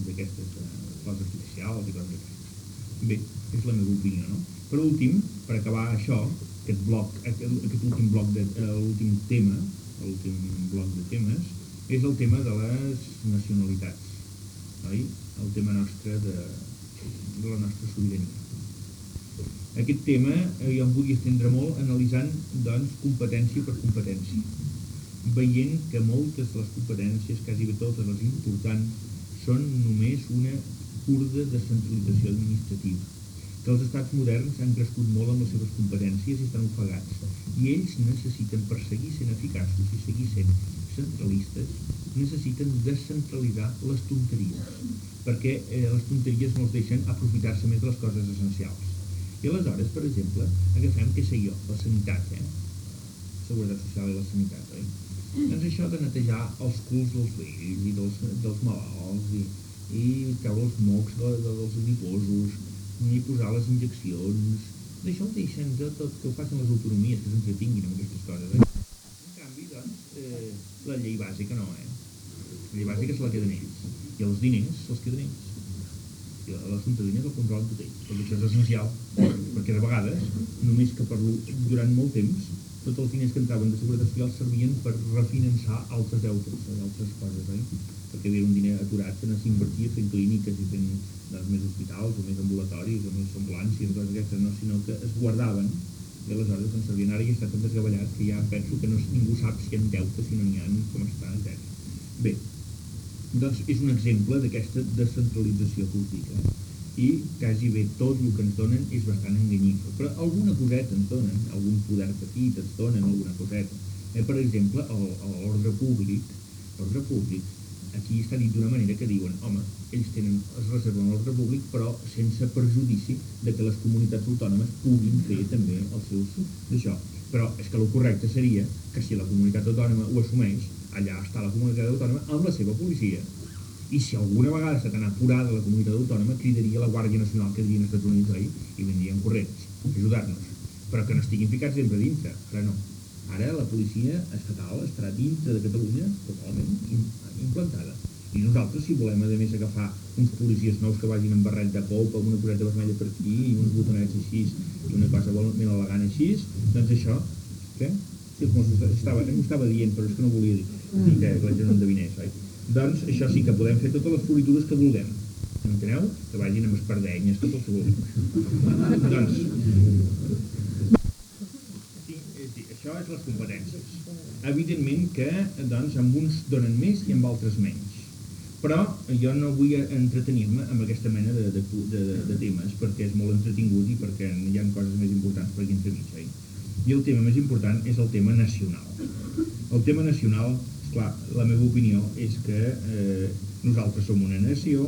d'aquestes uh, coses artificials i coses d'aquestes. Bé, és la meva opinió, no? Per últim, per acabar això, aquest bloc, aquest, últim bloc, de, uh, l'últim tema, l'últim bloc de temes, és el tema de les nacionalitats, oi? el tema nostre de, de la nostra sobirania. Aquest tema eh, jo em vull estendre molt analitzant doncs, competència per competència, veient que moltes de les competències, quasi bé totes les importants, són només una curda de centralització administrativa que els estats moderns han crescut molt amb les seves competències i estan ofegats. I ells necessiten, per seguir sent eficaços i seguir sent centralistes, necessiten descentralitzar les tonteries, perquè eh, les tonteries no els deixen aprofitar-se més de les coses essencials. I aleshores, per exemple, agafem, què sé jo, la sanitat, eh? Seguretat social i la sanitat, oi? Doncs això de netejar els culs dels vells i dels, dels malalts i, i treure els mocs de, de, dels adiposos, ni posar les injeccions... D'això ho deixen de tot, que ho facin les autonomies, que s'entretinguin amb aquestes coses. Eh? En canvi, doncs, eh, la llei bàsica no, eh? La llei bàsica se la queden ells. I els diners se'ls queden ells. I l'assumpte de diners el controlen tot ells. Perquè això és essencial, perquè de vegades, només que per, durant molt temps, tots els diners que entraven de seguretat social servien per refinançar altres deutes, altres coses, oi? perquè hi havia un diner aturat que no s'invertia fent clíniques i fent doncs, més hospitals o més ambulatoris o més ambulàncies, coses aquestes, no, sinó que es guardaven i aleshores doncs, servien ara i està tan desgavellat que ja penso que no, ningú sap si hi ha deute, si no n'hi ha, com està, etc. Bé, doncs és un exemple d'aquesta descentralització que us dic, eh? i quasi bé tot el que ens donen és bastant enganyífer, però alguna coseta ens donen, algun poder petit ens donen alguna coseta. Eh, per exemple, l'ordre públic, l'ordre públic aquí està dit d'una manera que diuen, home, ells tenen, es reserven l'ordre públic, però sense perjudici de que les comunitats autònomes puguin fer també els seus d'això. Però és que el correcte seria que si la comunitat autònoma ho assumeix, allà està la comunitat autònoma amb la seva policia. I si alguna vegada se t'ha apurada la comunitat autònoma, cridaria la Guàrdia Nacional que dirien Estats Units, oi? I vendrien corrents ajudar-nos. Però que no estiguin ficats sempre dintre. Ara no. Ara la policia estatal estarà dintre de Catalunya totalment implantada. I nosaltres, si volem, a més, agafar uns policies nous que vagin amb barret de pop, amb una coseta vermella per aquí, i uns botonets així, i una cosa ben elegant així, doncs això, què? Sí, estava, m'ho estava dient, però és que no volia dir, dir que la gent no endevinés, oi? Doncs això sí que podem fer totes les floritures que vulguem. Enteneu? Que vagin amb espardenyes, tot el que vulguem. doncs, sí, sí, això és les competències. Evidentment que doncs, amb uns donen més i amb altres menys però jo no vull entretenir-me amb aquesta mena de, de, de, de temes perquè és molt entretingut i perquè hi ha coses més importants per aquí entremig. Eh? I el tema més important és el tema nacional. El tema nacional, clar, la meva opinió és que eh, nosaltres som una nació,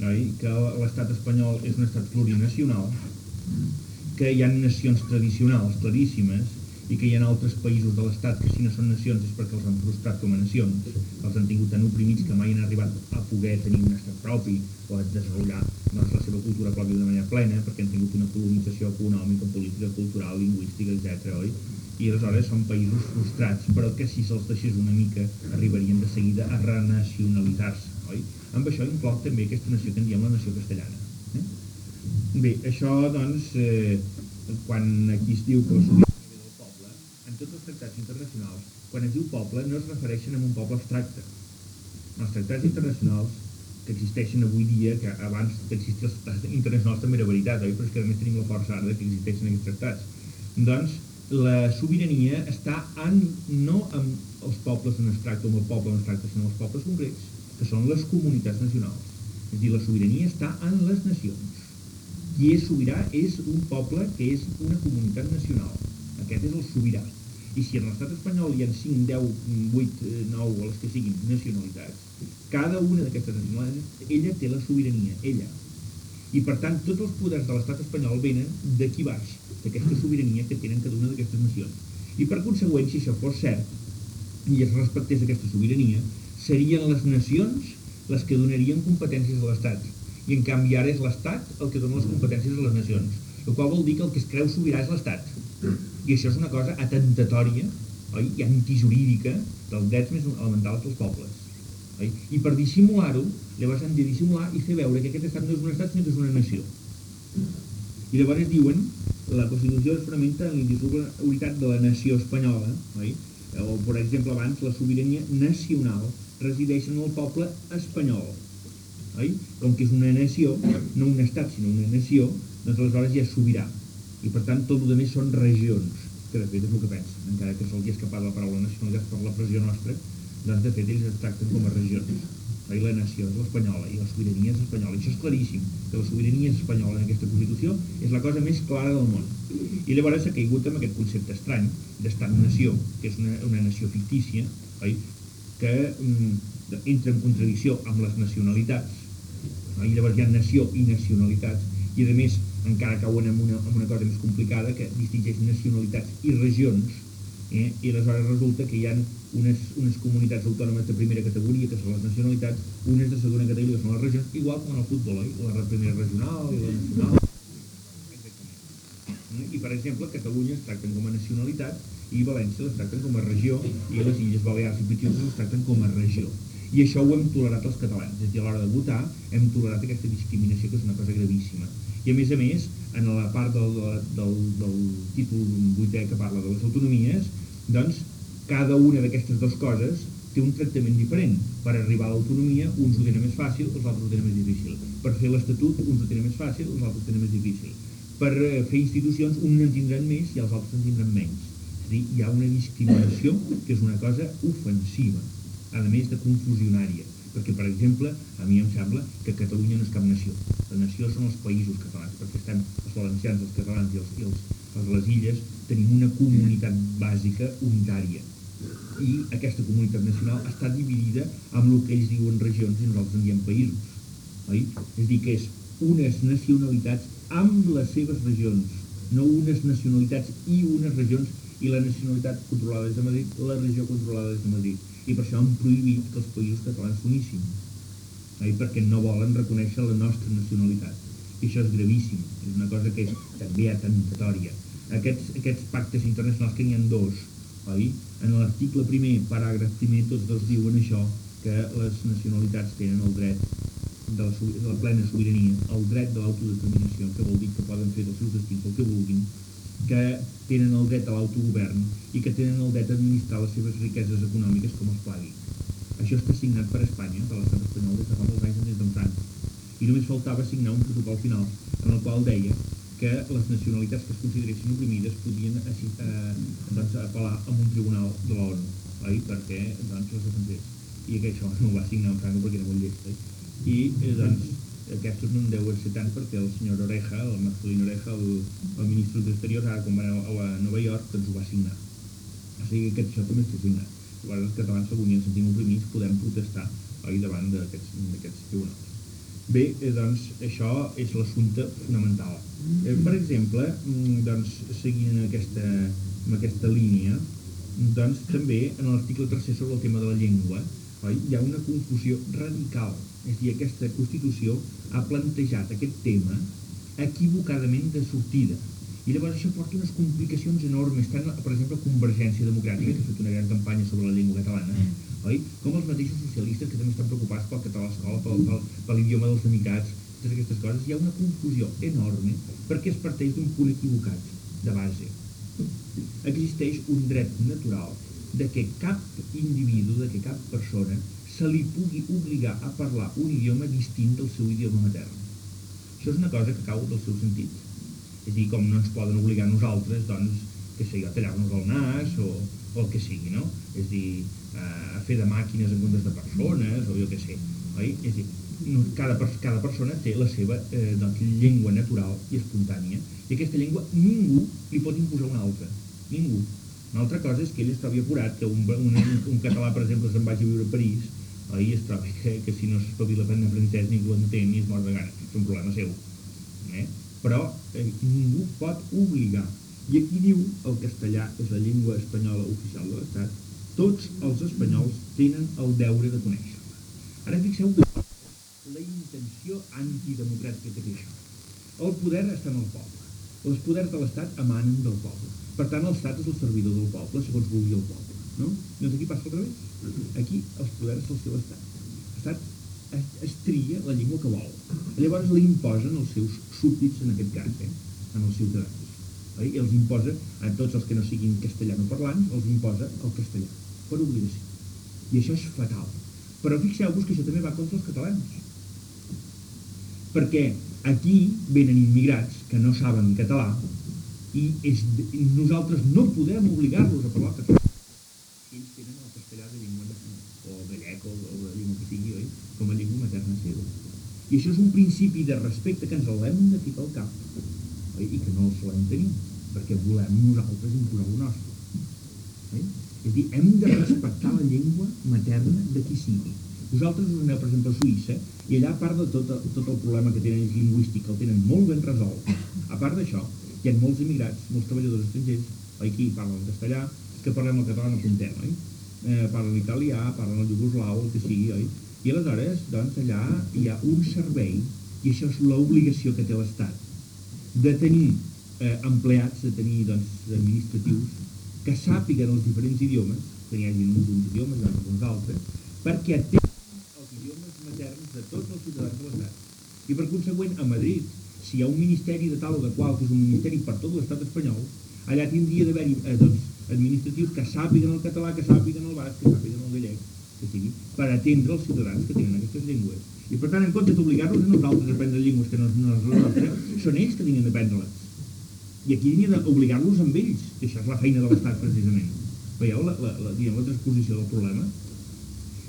oi? que l'estat espanyol és un estat plurinacional, que hi ha nacions tradicionals claríssimes i que hi ha altres països de l'Estat que si no són nacions és perquè els han frustrat com a nacions, els han tingut tan oprimits que mai han arribat a poder tenir un estat propi o a desenvolupar doncs, la seva cultura pròpia d'una manera plena perquè han tingut una colonització econòmica, política, cultural, lingüística, etc. oi? I aleshores són països frustrats, però que si se'ls deixés una mica arribarien de seguida a renacionalitzar-se? Amb això inclou també aquesta nació que en diem la nació castellana. Eh? Bé, això doncs, eh, quan aquí es diu que la tots els tractats internacionals, quan es diu poble, no es refereixen a un poble abstracte. Els tractats internacionals que existeixen avui dia, que abans d'existir els tractats internacionals també era veritat, oi? però és que a més tenim la força ara que existeixen aquests tractats. Doncs la sobirania està en, no amb els pobles en abstracte o amb el poble en abstracte, sinó amb els pobles concrets, que són les comunitats nacionals. És a dir, la sobirania està en les nacions. Qui és sobirà és un poble que és una comunitat nacional. Aquest és el sobirà. I si en l'estat espanyol hi ha 5, 10, 8, 9 o les que siguin nacionalitats, cada una d'aquestes nacionalitats, ella té la sobirania, ella. I per tant, tots els poders de l'estat espanyol venen d'aquí baix, d'aquesta sobirania que tenen cada una d'aquestes nacions. I per conseqüent, si això fos cert, i es respectés aquesta sobirania, serien les nacions les que donarien competències a l'Estat. I en canvi ara és l'Estat el que dona les competències a les nacions. El qual vol dir que el que es creu sobirà és l'Estat. I això és una cosa atentatòria oi? i antijurídica dels drets més elementals dels pobles. Oi? I per dissimular-ho, llavors han de dissimular i fer veure que aquest estat no és un estat sinó que és una nació. I llavors diuen la Constitució es fonamenta en l'indissolubilitat de la nació espanyola, oi? o per exemple abans la sobirania nacional resideix en el poble espanyol. Oi? Com que és una nació, no un estat sinó una nació, doncs aleshores ja és sobirà i per tant tot el més són regions que de fet és el que pensen, encara que ha escapat la paraula nacionalitat per la pressió nostra doncs de fet ells es tracten com a regions i la nació és l'espanyola i la sobirania és espanyola i això és claríssim que la sobirania és espanyola en aquesta Constitució és la cosa més clara del món i llavors s'ha caigut amb aquest concepte estrany d'estat-nació que és una, una nació fictícia oi? que mm, entra en contradicció amb les nacionalitats oi? llavors hi ha nació i nacionalitats i a més encara cauen en una, en una cosa més complicada que distingeix nacionalitats i regions eh? i aleshores resulta que hi ha unes, unes comunitats autònomes de primera categoria que són les nacionalitats, unes de segona categoria que són les regions, igual com en el futbol, oi? la primera regional i la nacional. I per exemple Catalunya es tracten com a nacionalitat i València les tracten com a regió i les Illes Balears i Pitiuses les tracten com a regió. I això ho hem tolerat els catalans, és a dir, a l'hora de votar hem tolerat aquesta discriminació que és una cosa gravíssima i a més a més, en la part del, del, del títol vuitè que parla de les autonomies, doncs cada una d'aquestes dues coses té un tractament diferent. Per arribar a l'autonomia, uns ho tenen més fàcil, els altres ho tenen més difícil. Per fer l'Estatut, uns ho tenen més fàcil, els altres ho tenen més difícil. Per eh, fer institucions, uns en tindran més i els altres en tindran menys. És dir, hi ha una discriminació que és una cosa ofensiva, a més de confusionària perquè, per exemple, a mi em sembla que Catalunya no és cap nació. La nació són els països catalans, perquè estem els valencians, els catalans i, els, i els, els les illes tenim una comunitat bàsica unitària. I aquesta comunitat nacional està dividida amb el que ells diuen regions i nosaltres en diem països. Oi? És dir, que és unes nacionalitats amb les seves regions, no unes nacionalitats i unes regions i la nacionalitat controlada des de Madrid, la regió controlada des de Madrid i per això han prohibit que els països catalans s'unissin. oi? perquè no volen reconèixer la nostra nacionalitat. I això és gravíssim, és una cosa que és també atemptatòria. Aquests, aquests pactes internacionals que n'hi ha dos, oi? En l'article primer, paràgraf primer, tots dos diuen això, que les nacionalitats tenen el dret de la, de la plena sobirania, el dret de l'autodeterminació, que vol dir que poden fer dels seus destins el que vulguin, que tenen el dret a l'autogovern i que tenen el dret a administrar les seves riqueses econòmiques com els plagui. Això està signat per Espanya, per l'estat espanyol, des de fa molts anys des de França. I només faltava signar un protocol final en el qual deia que les nacionalitats que es consideressin oprimides podien eh, doncs, apel·lar a un tribunal de l'ONU, oi? perquè doncs, les defensés. I que això no ho va signar en Franco perquè era molt llest. Eh? I eh, doncs, aquests no en deuen ser tant perquè el senyor Oreja, el Marcelino Oreja, el, el ministre d'Exteriors, ara quan va a, a Nova York, doncs ho va signar. O sigui que això també està signat. Llavors els catalans avui ens sentim oprimits podem protestar oi, davant d'aquests tribunals. Bé, eh, doncs això és l'assumpte fonamental. Eh, per exemple, mm, doncs, seguint aquesta, amb aquesta línia, doncs també en l'article tercer sobre el tema de la llengua oi, hi ha una confusió radical. És dir, aquesta Constitució ha plantejat aquest tema equivocadament de sortida i llavors això porta unes complicacions enormes, tant, per exemple, Convergència Democràtica, que ha fet una gran campanya sobre la llengua catalana, oi? com els mateixos socialistes que també estan preocupats pel català a l'escola, pel, pel, per l'idioma dels emigrats, totes aquestes coses, hi ha una confusió enorme perquè es parteix d'un punt equivocat, de base. Existeix un dret natural de que cap individu, de que cap persona se li pugui obligar a parlar un idioma distint del seu idioma matern. Això és una cosa que cau del seu sentit és dir, com no ens poden obligar a nosaltres, doncs, que sé jo, tallar-nos el nas o, o el que sigui, no? És dir, eh, a fer de màquines en comptes de persones, o jo què sé, oi? És dir, cada, cada persona té la seva eh, doncs, llengua natural i espontània, i aquesta llengua ningú li pot imposar una altra, ningú. Una altra cosa és que ell es trobi apurat, que un, un, un català, per exemple, se'n vagi a viure a París, oi? es trobi que, que si no s'espavila a aprendre francès ningú entén ni es mor de gana, és un problema seu. Eh? però eh, ningú pot obligar. I aquí diu el castellà és la llengua espanyola oficial de l'Estat, tots els espanyols tenen el deure de conèixer-la. Ara fixeu la intenció antidemocràtica que té això. El poder està en el poble. Els poders de l'Estat emanen del poble. Per tant, l'Estat és el servidor del poble, segons vulgui el poble. No? Doncs aquí passa al revés. Aquí els poders són el seu estat. L'estat es, es tria la llengua que vol. Llavors li imposen els seus súbdits, en aquest cas, eh, en els ciutadans. I els imposa a tots els que no siguin castellano parlants, els imposa el castellà, per obligació. I això és fatal. Però fixeu-vos que això també va contra els catalans. Perquè aquí venen immigrats que no saben català i és, nosaltres no podem obligar-los a parlar català. Ells tenen el castellà de llengua o gallec o, llengua que sigui, oi? com a llengua materna seva. I això és un principi de respecte que ens l'hem de ficar al cap oi? i que no el solem tenir, perquè volem nosaltres imposar el nostre. Eh? És a dir, hem de respectar la llengua materna de qui sigui. Vosaltres us aneu, per exemple, a Suïssa, i allà, a part de tot, tot el problema que tenen lingüístic, el tenen molt ben resolt. A part d'això, hi ha molts immigrats, molts treballadors estrangers, oi, aquí parlen castellà, que parlem el català no comptem, oi? Eh, parlen l'italià, parlen el jugoslau, el que sigui, oi? I aleshores, doncs, allà hi ha un servei, i això és l'obligació que té l'Estat, de tenir eh, empleats, de tenir doncs, administratius, que sàpiguen els diferents idiomes, que n'hi hagi uns, uns idiomes, uns altres, perquè atenen els idiomes materns de tots els ciutadans de l'Estat. I per consegüent, a Madrid, si hi ha un ministeri de tal o de qual, que és un ministeri per tot l'estat espanyol, allà tindria d'haver-hi eh, doncs, administratius que sàpiguen el català, que sàpiguen el basc, que sàpiguen el gallec, que sigui, per atendre els ciutadans que tenen aquestes llengües. I per tant, en comptes d'obligar-los a nosaltres a aprendre llengües que no, no la nostra, són ells que tenen d'aprendre-les. I aquí n'hi ha d'obligar-los amb ells, que això és la feina de l'Estat precisament. Veieu la, la, la, diguem, la transposició del problema?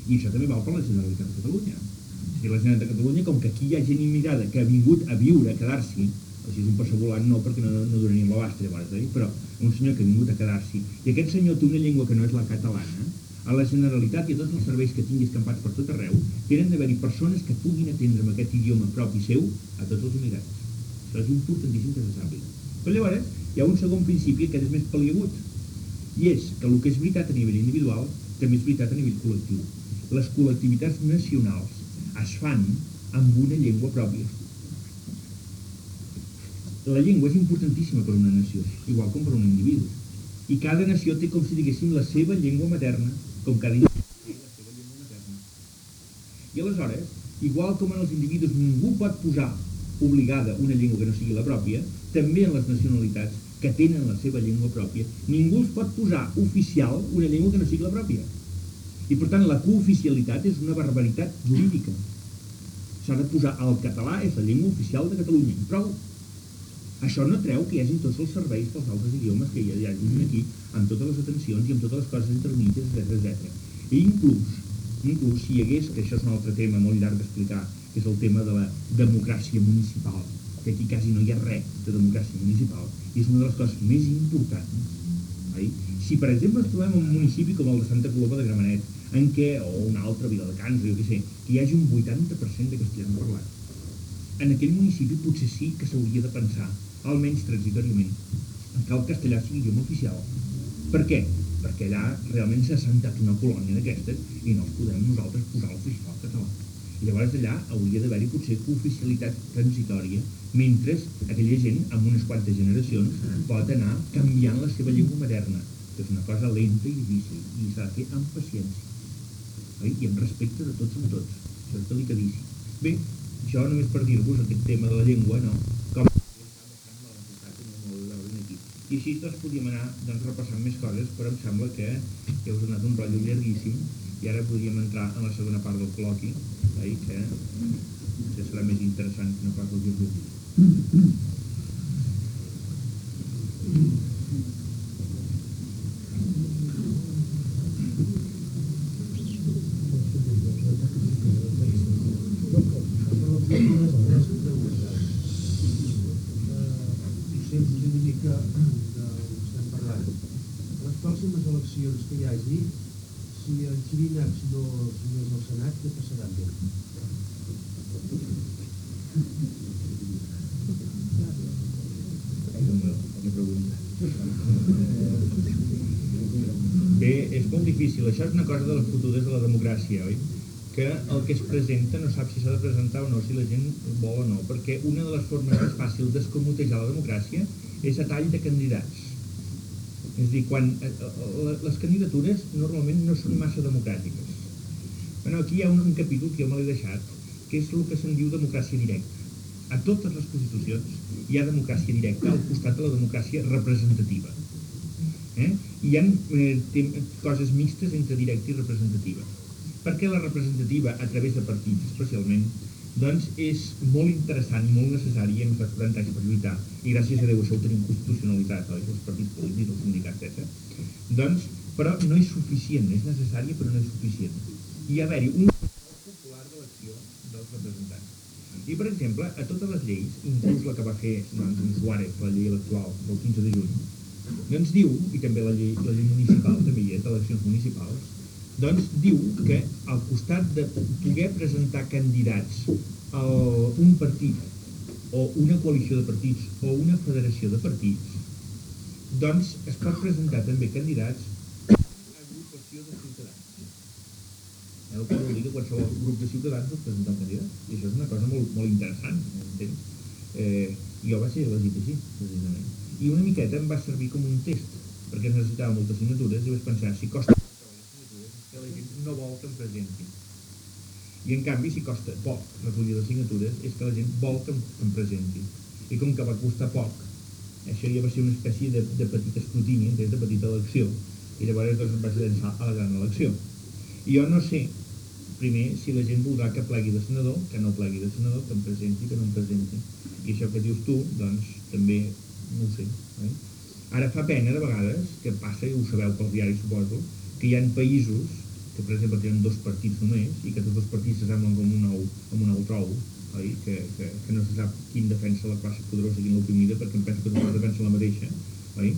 I això també val per la Generalitat de Catalunya. Si la Generalitat de Catalunya, com que aquí hi ha gent immigrada que ha vingut a viure, a quedar-s'hi, si és un passabolant no, perquè no, no donaríem l'abast llavors, eh? però un senyor que ha vingut a quedar-s'hi, i aquest senyor té una llengua que no és la catalana, a la Generalitat i a tots els serveis que tinguis campats per tot arreu, tenen d'haver-hi persones que puguin atendre amb aquest idioma propi seu a tots els immigrants. Això és importantíssim que se sàpiga. Però llavors hi ha un segon principi que és més paliagut, i és que el que és veritat a nivell individual també és veritat a nivell col·lectiu. Les col·lectivitats nacionals es fan amb una llengua pròpia. La llengua és importantíssima per una nació, igual com per un individu. I cada nació té, com si diguéssim, la seva llengua materna, com cada individu té la seva llengua materna. I aleshores, igual com en els individus ningú pot posar obligada una llengua que no sigui la pròpia, també en les nacionalitats que tenen la seva llengua pròpia, ningú els pot posar oficial una llengua que no sigui la pròpia. I per tant la cooficialitat és una barbaritat jurídica. S'ha de posar el català és la llengua oficial de Catalunya. Prou. Això no treu que hi hagi tots els serveis pels altres idiomes que hi hagi aquí, amb totes les atencions i amb totes les coses intermitges, etc etc. I inclús, inclús si hi hagués, que això és un altre tema molt llarg d'explicar, que és el tema de la democràcia municipal, que aquí quasi no hi ha res de democràcia municipal, i és una de les coses més importants. Oi? Si, per exemple, ens trobem en un municipi com el de Santa Coloma de Gramenet, en què, o una altra vila de Cans, jo què sé, que hi hagi un 80% de castellà parlat. En aquell municipi potser sí que s'hauria de pensar, almenys transitoriament, que el castellà sigui idioma oficial. Per què? Perquè allà realment s'ha assentat una colònia d'aquestes i no els podem nosaltres posar l'oficial català. I llavors allà hauria d'haver-hi potser cooficialitat transitòria, mentre aquella gent, amb unes quantes generacions, pot anar canviant la seva llengua materna, que és una cosa lenta i difícil, i s'ha de fer amb paciència oi? i amb respecte de tots amb tots. Això és delicadíssim. Bé, això només per dir-vos aquest tema de la llengua, no? Com i així doncs podíem anar doncs, repassant més coses, però em sembla que ja us he donat un rotllo llarguíssim i ara podríem entrar en la segona part del col·loqui, oi? que ja serà més interessant que no pas el que eleccions que hi hagi, si el Xirinacs no, no és al Senat, què passarà ell? Bé, és molt difícil. Això és una cosa de les fotudes de la democràcia, oi? Que el que es presenta no sap si s'ha de presentar o no, si la gent vol o no, perquè una de les formes més fàcils d'escomotejar la democràcia és a tall de candidats és a dir, quan eh, eh, les candidatures normalment no són massa democràtiques. Bueno, aquí hi ha un, un capítol que jo me l'he deixat, que és el que se'n diu democràcia directa. A totes les constitucions hi ha democràcia directa al costat de la democràcia representativa. Eh? Hi ha eh, coses mixtes entre directa i representativa. Perquè la representativa, a través de partits especialment, doncs és molt interessant i molt necessari i hem estat 40 anys per lluitar i gràcies a Déu això ho tenim constitucionalitzat oi? els partits polítics, els sindicats, etc. Doncs, però no és suficient, és necessària però no és suficient hi ha haver-hi un popular d'elecció dels representants i per exemple, a totes les lleis inclús la que va fer doncs, Suárez la llei electoral del 15 de juny doncs diu, i també la llei, la llei municipal també hi és, d'eleccions municipals doncs diu que al costat de poder presentar candidats a un partit o una coalició de partits o una federació de partits, doncs es pot presentar també candidats a agrupació de ciutadans. El que vol dir que qualsevol grup de ciutadans pot presentar un candidat. I això és una cosa molt, molt interessant, entens? Eh, jo vaig ser elegit així, precisament. I una miqueta em va servir com un test, perquè necessitava moltes signatures i vaig pensar, si costa no vol que em presenti. I en canvi, si costa poc recollir les signatures, és que la gent vol que em, que em presenti. I com que va costar poc, això ja va ser una espècie de, de petit escrutini, de petita elecció, i llavors doncs, em vaig llançar a la gran elecció. I jo no sé, primer, si la gent voldrà que plegui de senador, que no plegui de senador, que em presenti, que no em presenti. I això que dius tu, doncs, també no ho sé. Eh? Ara fa pena, de vegades, que passa, i ho sabeu pel diari, suposo, que hi ha països que per exemple tenen dos partits només i que tots els partits s'assemblen com un ou, com un ou oi? Que, que, que no se sap quin defensa la classe poderosa i quin l'oprimida perquè em penso que tots defensen la mateixa, oi?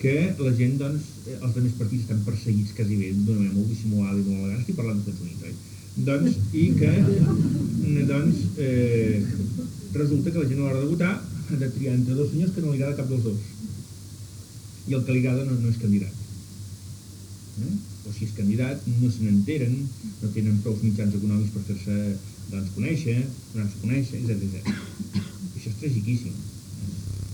que la gent, doncs, eh, els altres partits estan perseguits quasi bé d'una manera molt dissimulada i molt elegant, estic parlant dels Estats Units, oi? Doncs, i que, doncs, eh, resulta que la gent a l'hora de votar ha de triar entre dos senyors que no li agrada cap dels dos. I el que li agrada no, no és candidat. eh? O si és candidat, no se n'enteren, no tenen prou mitjans econòmics per fer-se doncs, conèixer, donar-se a conèixer, etc. Això és tragiquíssim.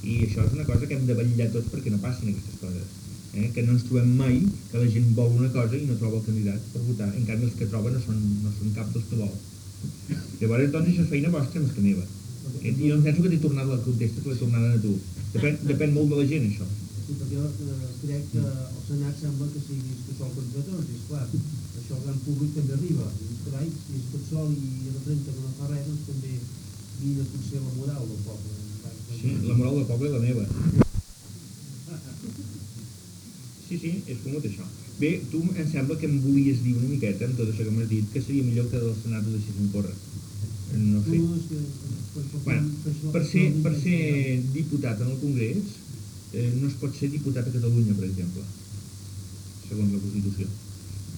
I això és una cosa que hem de vetllar tots perquè no passin aquestes coses. Eh? Que no ens trobem mai que la gent vol una cosa i no troba el candidat per votar. En canvi, els que troba no són, no són cap dels que vol. Llavors, doncs, això és feina vostra més que meva. Eh, jo em penso que t'he tornat la contesta l'he tornada a tu. Depèn, depèn molt de la gent, això. Sí, perquè jo eh, crec que el Senat sembla que sigui que sol contra tots, i esclar, això al gran públic també arriba. I dius, carai, si és tot sol i representa que no fa res, doncs també vine potser la moral del poble. Sí, la moral del poble és la meva. Sí, sí, és com això. Bé, tu em sembla que em volies dir una miqueta, amb tot això que m'has dit, que seria millor que del Senat ho deixessin córrer. No sé. És Bueno, per, ser, per ser diputat en el Congrés eh, no es pot ser diputat a Catalunya, per exemple, segons la Constitució.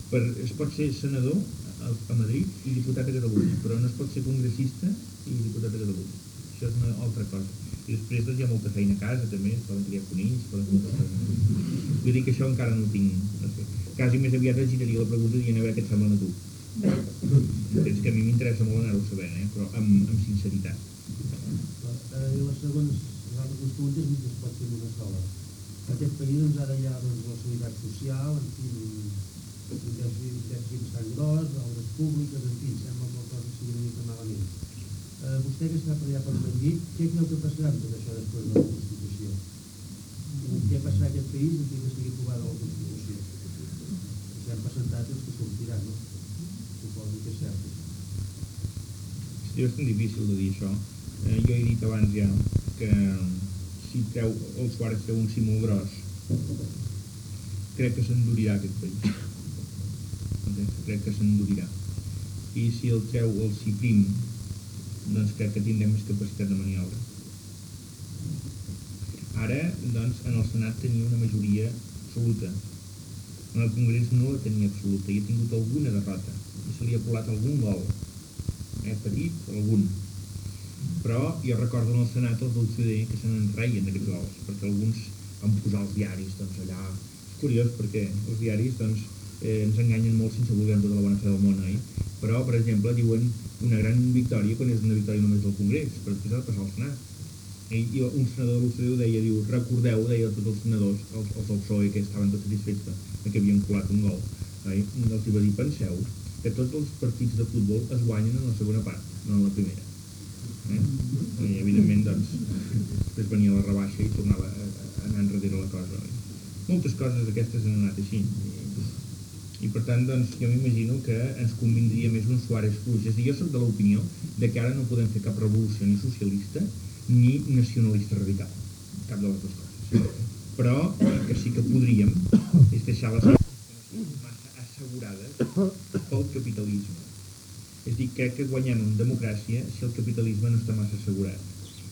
Per, es pot ser senador a, a Madrid i diputat a Catalunya, però no es pot ser congressista i diputat a Catalunya. Això és una altra cosa. I després doncs, hi ha molta feina a casa, també, es poden criar conills, es poden fer moltes coses. Vull dir que això encara no ho tinc, no sé. Quasi més aviat et giraria la pregunta dient a veure què et semblen a tu. Entens que a mi m'interessa molt anar-ho sabent, eh? però amb, amb sinceritat. Eh, I les següents, les preguntes ni es pot fer en una sola. En aquest país doncs, ara hi ha doncs, la solidaritat social, en fi, un dèficit dèficit bastant gros, obres públiques, en fi, sembla que la cosa sigui una mica malament. Eh, vostè que està per allà per Madrid, què creu que passarà amb tot això després de la Constitució? Què passarà a aquest país en que estigui aprovada la Constitució? Si han percentatges que sortiran, no? Suposo que és cert. És bastant difícil de dir això. Eh, jo he dit abans ja que si treu, el Suárez treu un sí molt gros, crec que s'endurirà aquest país. Crec que s'endurirà. I si el treu el sí prim, doncs crec que tindrem més capacitat de maniobra. Ara, doncs, en el Senat tenia una majoria absoluta. En el Congrés no la tenia absoluta i ha tingut alguna derrota. I se li ha colat algun gol. Eh, petit, algun. Però jo recordo en el Senat els del CD que se n'enreien d'aquests gols, perquè alguns van posar els diaris doncs, allà. És curiós perquè els diaris doncs, eh, ens enganyen molt sense voler amb tota la bona fe del món, oi? Però, per exemple, diuen una gran victòria quan és una victòria només del Congrés, però després ha de passar al Senat. I, i un senador de l'OCDE deia, diu, recordeu, deia a tots els senadors, els, els del PSOE que estaven tots satisfets de, de que havien colat un gol, oi? els hi va dir, penseu que tots els partits de futbol es guanyen en la segona part, no en la primera. Eh? I evidentment, doncs, després venia la rebaixa i tornava a, anar enrere la cosa. Oi? Moltes coses d'aquestes han anat així. I, i per tant, doncs, jo m'imagino que ens convindria més un Suárez fluix. És a dir, jo soc de l'opinió de que ara no podem fer cap revolució ni socialista ni nacionalista radical. Cap de les dues coses. Però el que sí que podríem és deixar les massa assegurades pel capitalisme. És dir, crec que guanyem en democràcia si el capitalisme no està massa assegurat.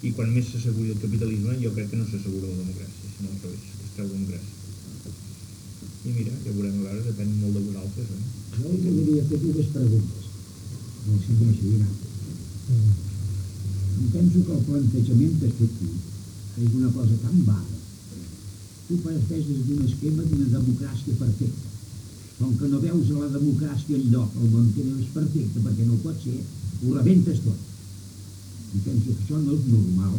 I quan més s'asseguri el capitalisme, jo crec que no s'assegura la democràcia, sinó al revés, que es treu democràcia. I mira, ja veurem a veure, depèn molt de vosaltres, eh? Jo li volia fer dues preguntes. No sé com així dirà. Em penso que el plantejament que fet tu és una cosa tan vaga. Tu parteixes d'un esquema d'una democràcia perfecta. Com que no veus a la democràcia enlloc que no és perfecta, perquè no pot ser, ho rebentes tot. I penso que això no és normal.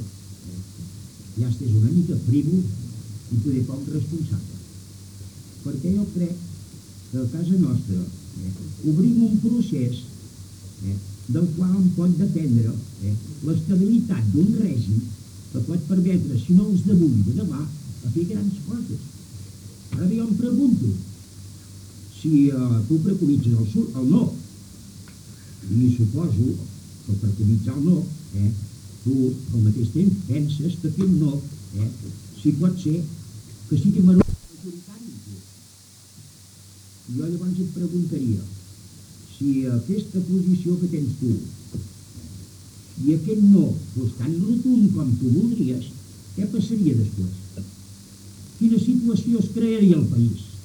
Ja estàs una mica frívol i poder poc responsable. Perquè jo crec que a casa nostra eh, obrim un procés eh, del qual en pot dependre eh, l'estabilitat d'un règim que pot permetre, si no els d'avui de demà, a fer grans coses. Ara jo em pregunto si eh, tu preconitzes el, sur, el no, i suposo que per preconitzar el no, eh, tu al mateix temps penses que aquest no, eh, si pot ser que sigui majoritari. Jo llavors et preguntaria si aquesta posició que tens tu i aquest no fos tan rotund com tu voldries, què passaria després? Quina situació es crearia al país?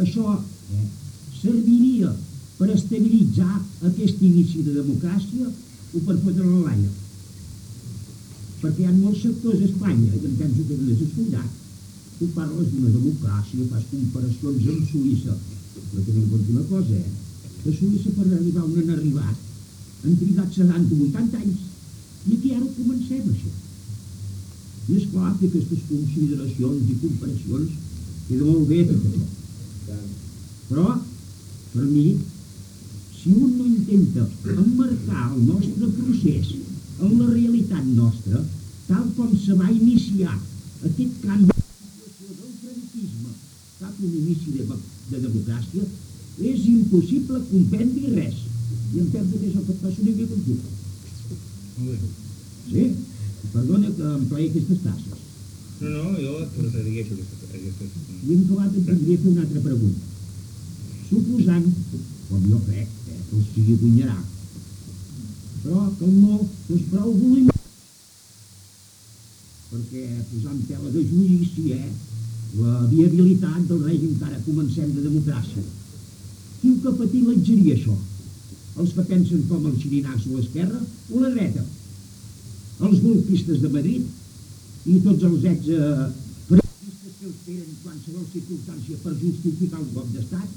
Això eh, serviria per estabilitzar aquest inici de democràcia o per fotre a l'aire? Perquè hi ha molts sectors a Espanya, i em penso que és escoltat, tu parles d'una democràcia, fas comparacions amb Suïssa, però tenim en compte una cosa, eh? A Suïssa per arribar on han arribat han trigat 70 o 80 anys, i aquí ara comencem, això. I és clar que aquestes consideracions i comparacions queda molt bé tot això. Però, per mi, si un no intenta emmarcar el nostre procés en la realitat nostra, tal com se va iniciar aquest canvi de situació del franquisme cap a un inici de, de democràcia, és impossible comprendre res. I em penso que és el que passa una mica tu. Sí? Perdona que em plegui aquestes tasses. No, no, jo et segueixo aquestes... I en acabat et voldria fer una altra pregunta. Suposant, com jo crec, eh, que el sigui guanyarà, però que el no és prou voluminós perquè posant tela de judici, eh, la viabilitat del règim que ara comencem de democràcia. Qui ho capitalitzaria això? Els que pensen com els xirinats o l'esquerra o la dreta? Els golpistes de Madrid i tots els ex eh, que qualsevol circumstància per justificar un cop d'estat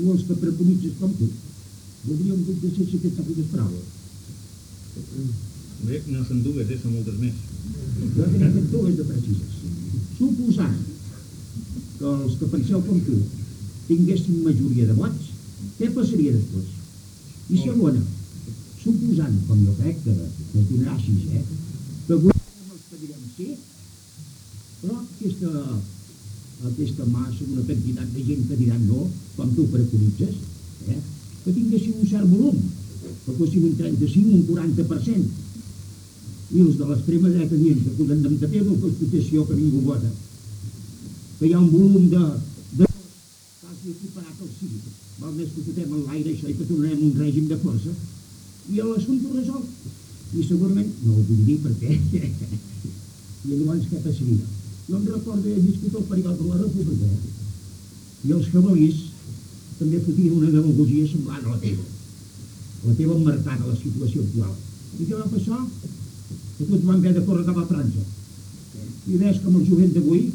o els que preconitzes com tu? Voldríem que deixés aquestes algunes paraules. Bé, no són dues, eh? són moltes més. Jo tenia fet dues de precises. Suposant que els que penseu com tu tinguessin majoria de vots, què passaria després? I segona, suposant, com jo crec que, que donarà així, eh, que votarem els que direm sí, però aquesta, aquesta massa, una quantitat de gent que diran no, com tu preconitzes, eh, que tinguessin un cert volum, que fossin un 35, un 40%, i els de l'extrema dreta dient que condemnem de fer la Constitució que ningú vota, que hi ha un volum de, de quasi equiparat al cívic. Val més que fotem en l'aire això i que tornarem un règim de força i l'assumpte resolt. I segurament, no ho vull dir perquè... I llavors què passaria? Jo em recordo que he viscut el període de la República i els cavalís també fotien una demagogia semblant a la teva. La teva emmarcada a la situació actual. I què va passar? que tots van haver de córrer cap a França. I ves com el jovent d'avui,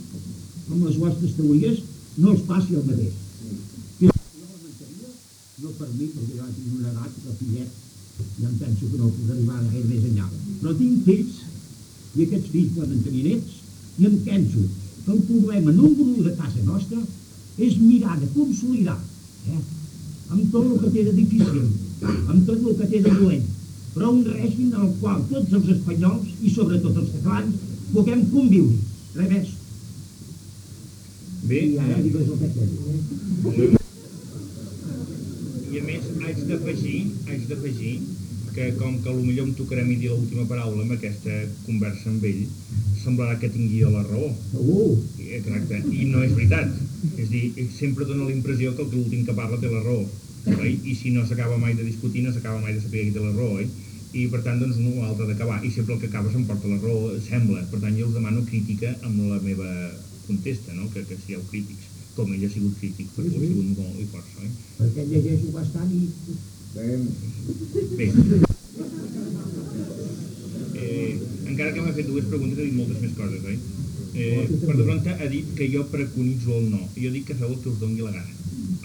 amb les vostres teories, no els passi el mateix. Que jo lamentaria, no per mi, perquè jo tinc una edat que fillet, ja em penso que no puc arribar gaire més enllà. Però tinc fills, i aquests fills poden tenir nets, i em penso que el problema número un de casa nostra és mirar de consolidar, eh? amb tot el que té de difícil, amb tot el que té de dolent, però un règim en el qual tots els espanyols, i sobretot els catalans, puguem conviure. Res més. Bé, I ara eh, digues el que quedi. i a més haig d'afegir, haig d'afegir que com que potser em tocarà a mi dir l'última paraula amb aquesta conversa amb ell, semblarà que tingui la raó. I, Exacte, i no és veritat. És dir, sempre dona la impressió que el que l'últim que parla té la raó. Oi? I si no s'acaba mai de discutir, no s'acaba mai de saber qui té la raó, oi? I per tant, doncs, no ho altre d'acabar. I sempre el que acaba s'emporta la raó, sembla. Per tant, jo us demano crítica amb la meva contesta, no? Que, que sigueu crítics. Com ell ha sigut crític, perquè ho ha sigut molt i força, oi? Perquè llegeixo bastant i... Bé. Eh, encara que m'ha fet dues preguntes, ha dit moltes més coses, oi? Eh, per de pronta ha dit que jo preconitzo el no. Jo dic que feu el que us doni la gana.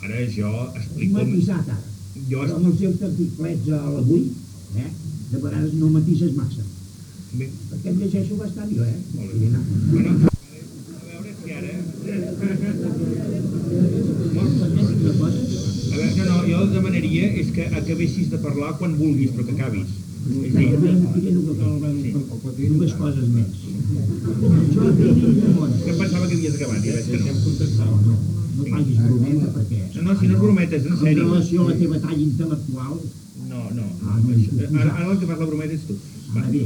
Ara jo explico... el- matisat ara. Jo Però amb els teus articlets a l'avui, eh? De vegades no matises massa. Bé, Perquè em llegeixo bastant jo, eh? Molt bé. Bueno, a veure si ara... Vols permetre una cosa? A no, no, jo el demanaria és que acabessis de parlar quan vulguis, però que acabis. És dir, Dues coses més. Jo que pensava que havies acabat, ja veig que no. No, facis brometa perquè... No, si no és brometes, en En sèrio. relació a la teva talla intel·lectual, No, no, ara, ara el que fas la brometa ets tu. Ara bé,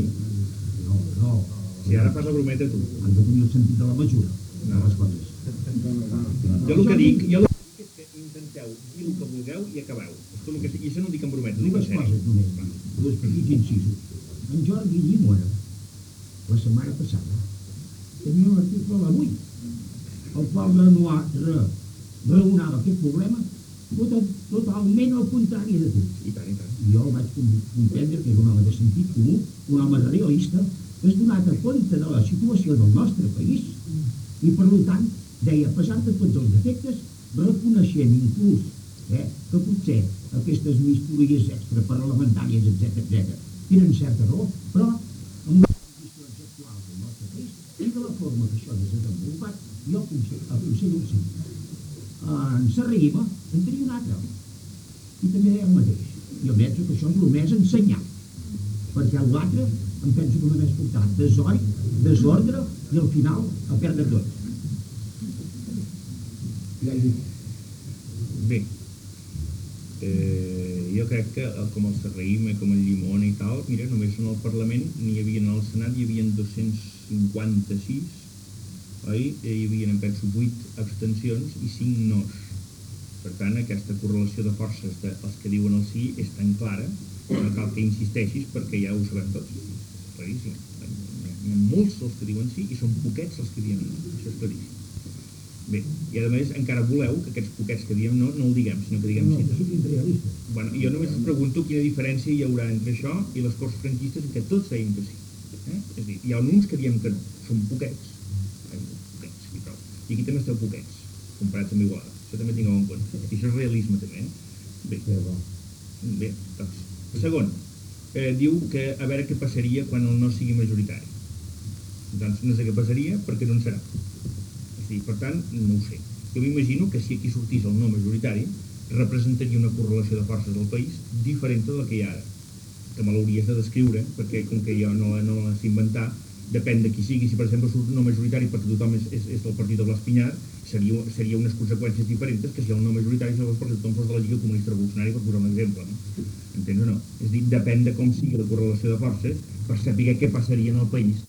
no, no, si ara fas la brometa tu. han de tenir el sentit de la mesura de les coses. Jo el que dic, jo el que és que intenteu dir el que vulgueu i acabeu. És tot el que I això no ho dic en brometa, ho dic en Dues sèrio. coses només, dos petits incisos. En Jordi Llimona, la setmana passada, tenia un article a l'avui, el qual renoa- re- raonava aquest problema tot, totalment al contrari de tu. I tant, i tant. I jo el vaig com- comprendre que és un home de sentit comú, un home realista, que es donat a compte de la situació del nostre país I per tant, deia, pesar de tots els defectes, reconeixent inclús eh, que potser aquestes mistúries extraparlamentàries, etc etc, tenen certa raó, però amb les condicions actuals del nostre país i de la forma que això s'ha desenvolupat, jo aconsello, aconsello el seguint. Uh, en Serrahima en tenia un altre, i també deia el mateix. Jo penso que això és el més ensenyat, perquè l'altre em penso que només portat desori, desordre i al final a perdre tot. Ja he dit. Bé, eh, jo crec que eh, com el Serraïma, com el Llimona i tal, mira, només en el Parlament n'hi havia en el Senat, hi havia 256, oi? Eh, Hi havia, em penso, 8 abstencions i 5 nos. Per tant, aquesta correlació de forces dels que diuen el sí és tan clara que no cal que insisteixis perquè ja ho sabem tots. Claríssim. Hi ha, hi ha molts els que diuen sí i són poquets els que diuen no. Això és claríssim. Bé, i a més encara voleu que aquests poquets que diem no, no el diguem, sinó que diguem No, sí. sóc imperialista. Bueno, jo només us pregunto quina diferència hi haurà entre això i les Corts franquistes en què tots deien que sí. Eh? És a dir, hi ha uns que diem que no, són poquets, eh? poquets i prou. I aquí també esteu poquets, comparats amb Igualada. Això també tingueu en compte. I això és realisme també. Eh? Bé, bé, doncs. Segon, eh, diu que a veure què passaria quan el no sigui majoritari. Doncs no sé què passaria perquè no en serà. És dir, per tant, no ho sé. Jo m'imagino que si aquí sortís el no majoritari, representaria una correlació de forces del país diferent de la que hi ha ara. Que me l'hauries de descriure, perquè com que jo no, no la sé inventar, depèn de qui sigui. Si, per exemple, surt no majoritari perquè tothom és, és, és del partit de Blas Pinyar, seria, seria unes conseqüències diferents que si el no majoritari fos perquè tothom fos de la Lliga Comunista Revolucionària, per posar un exemple. No? Entens o no? És a dir, depèn de com sigui la correlació de forces per saber què passaria en el país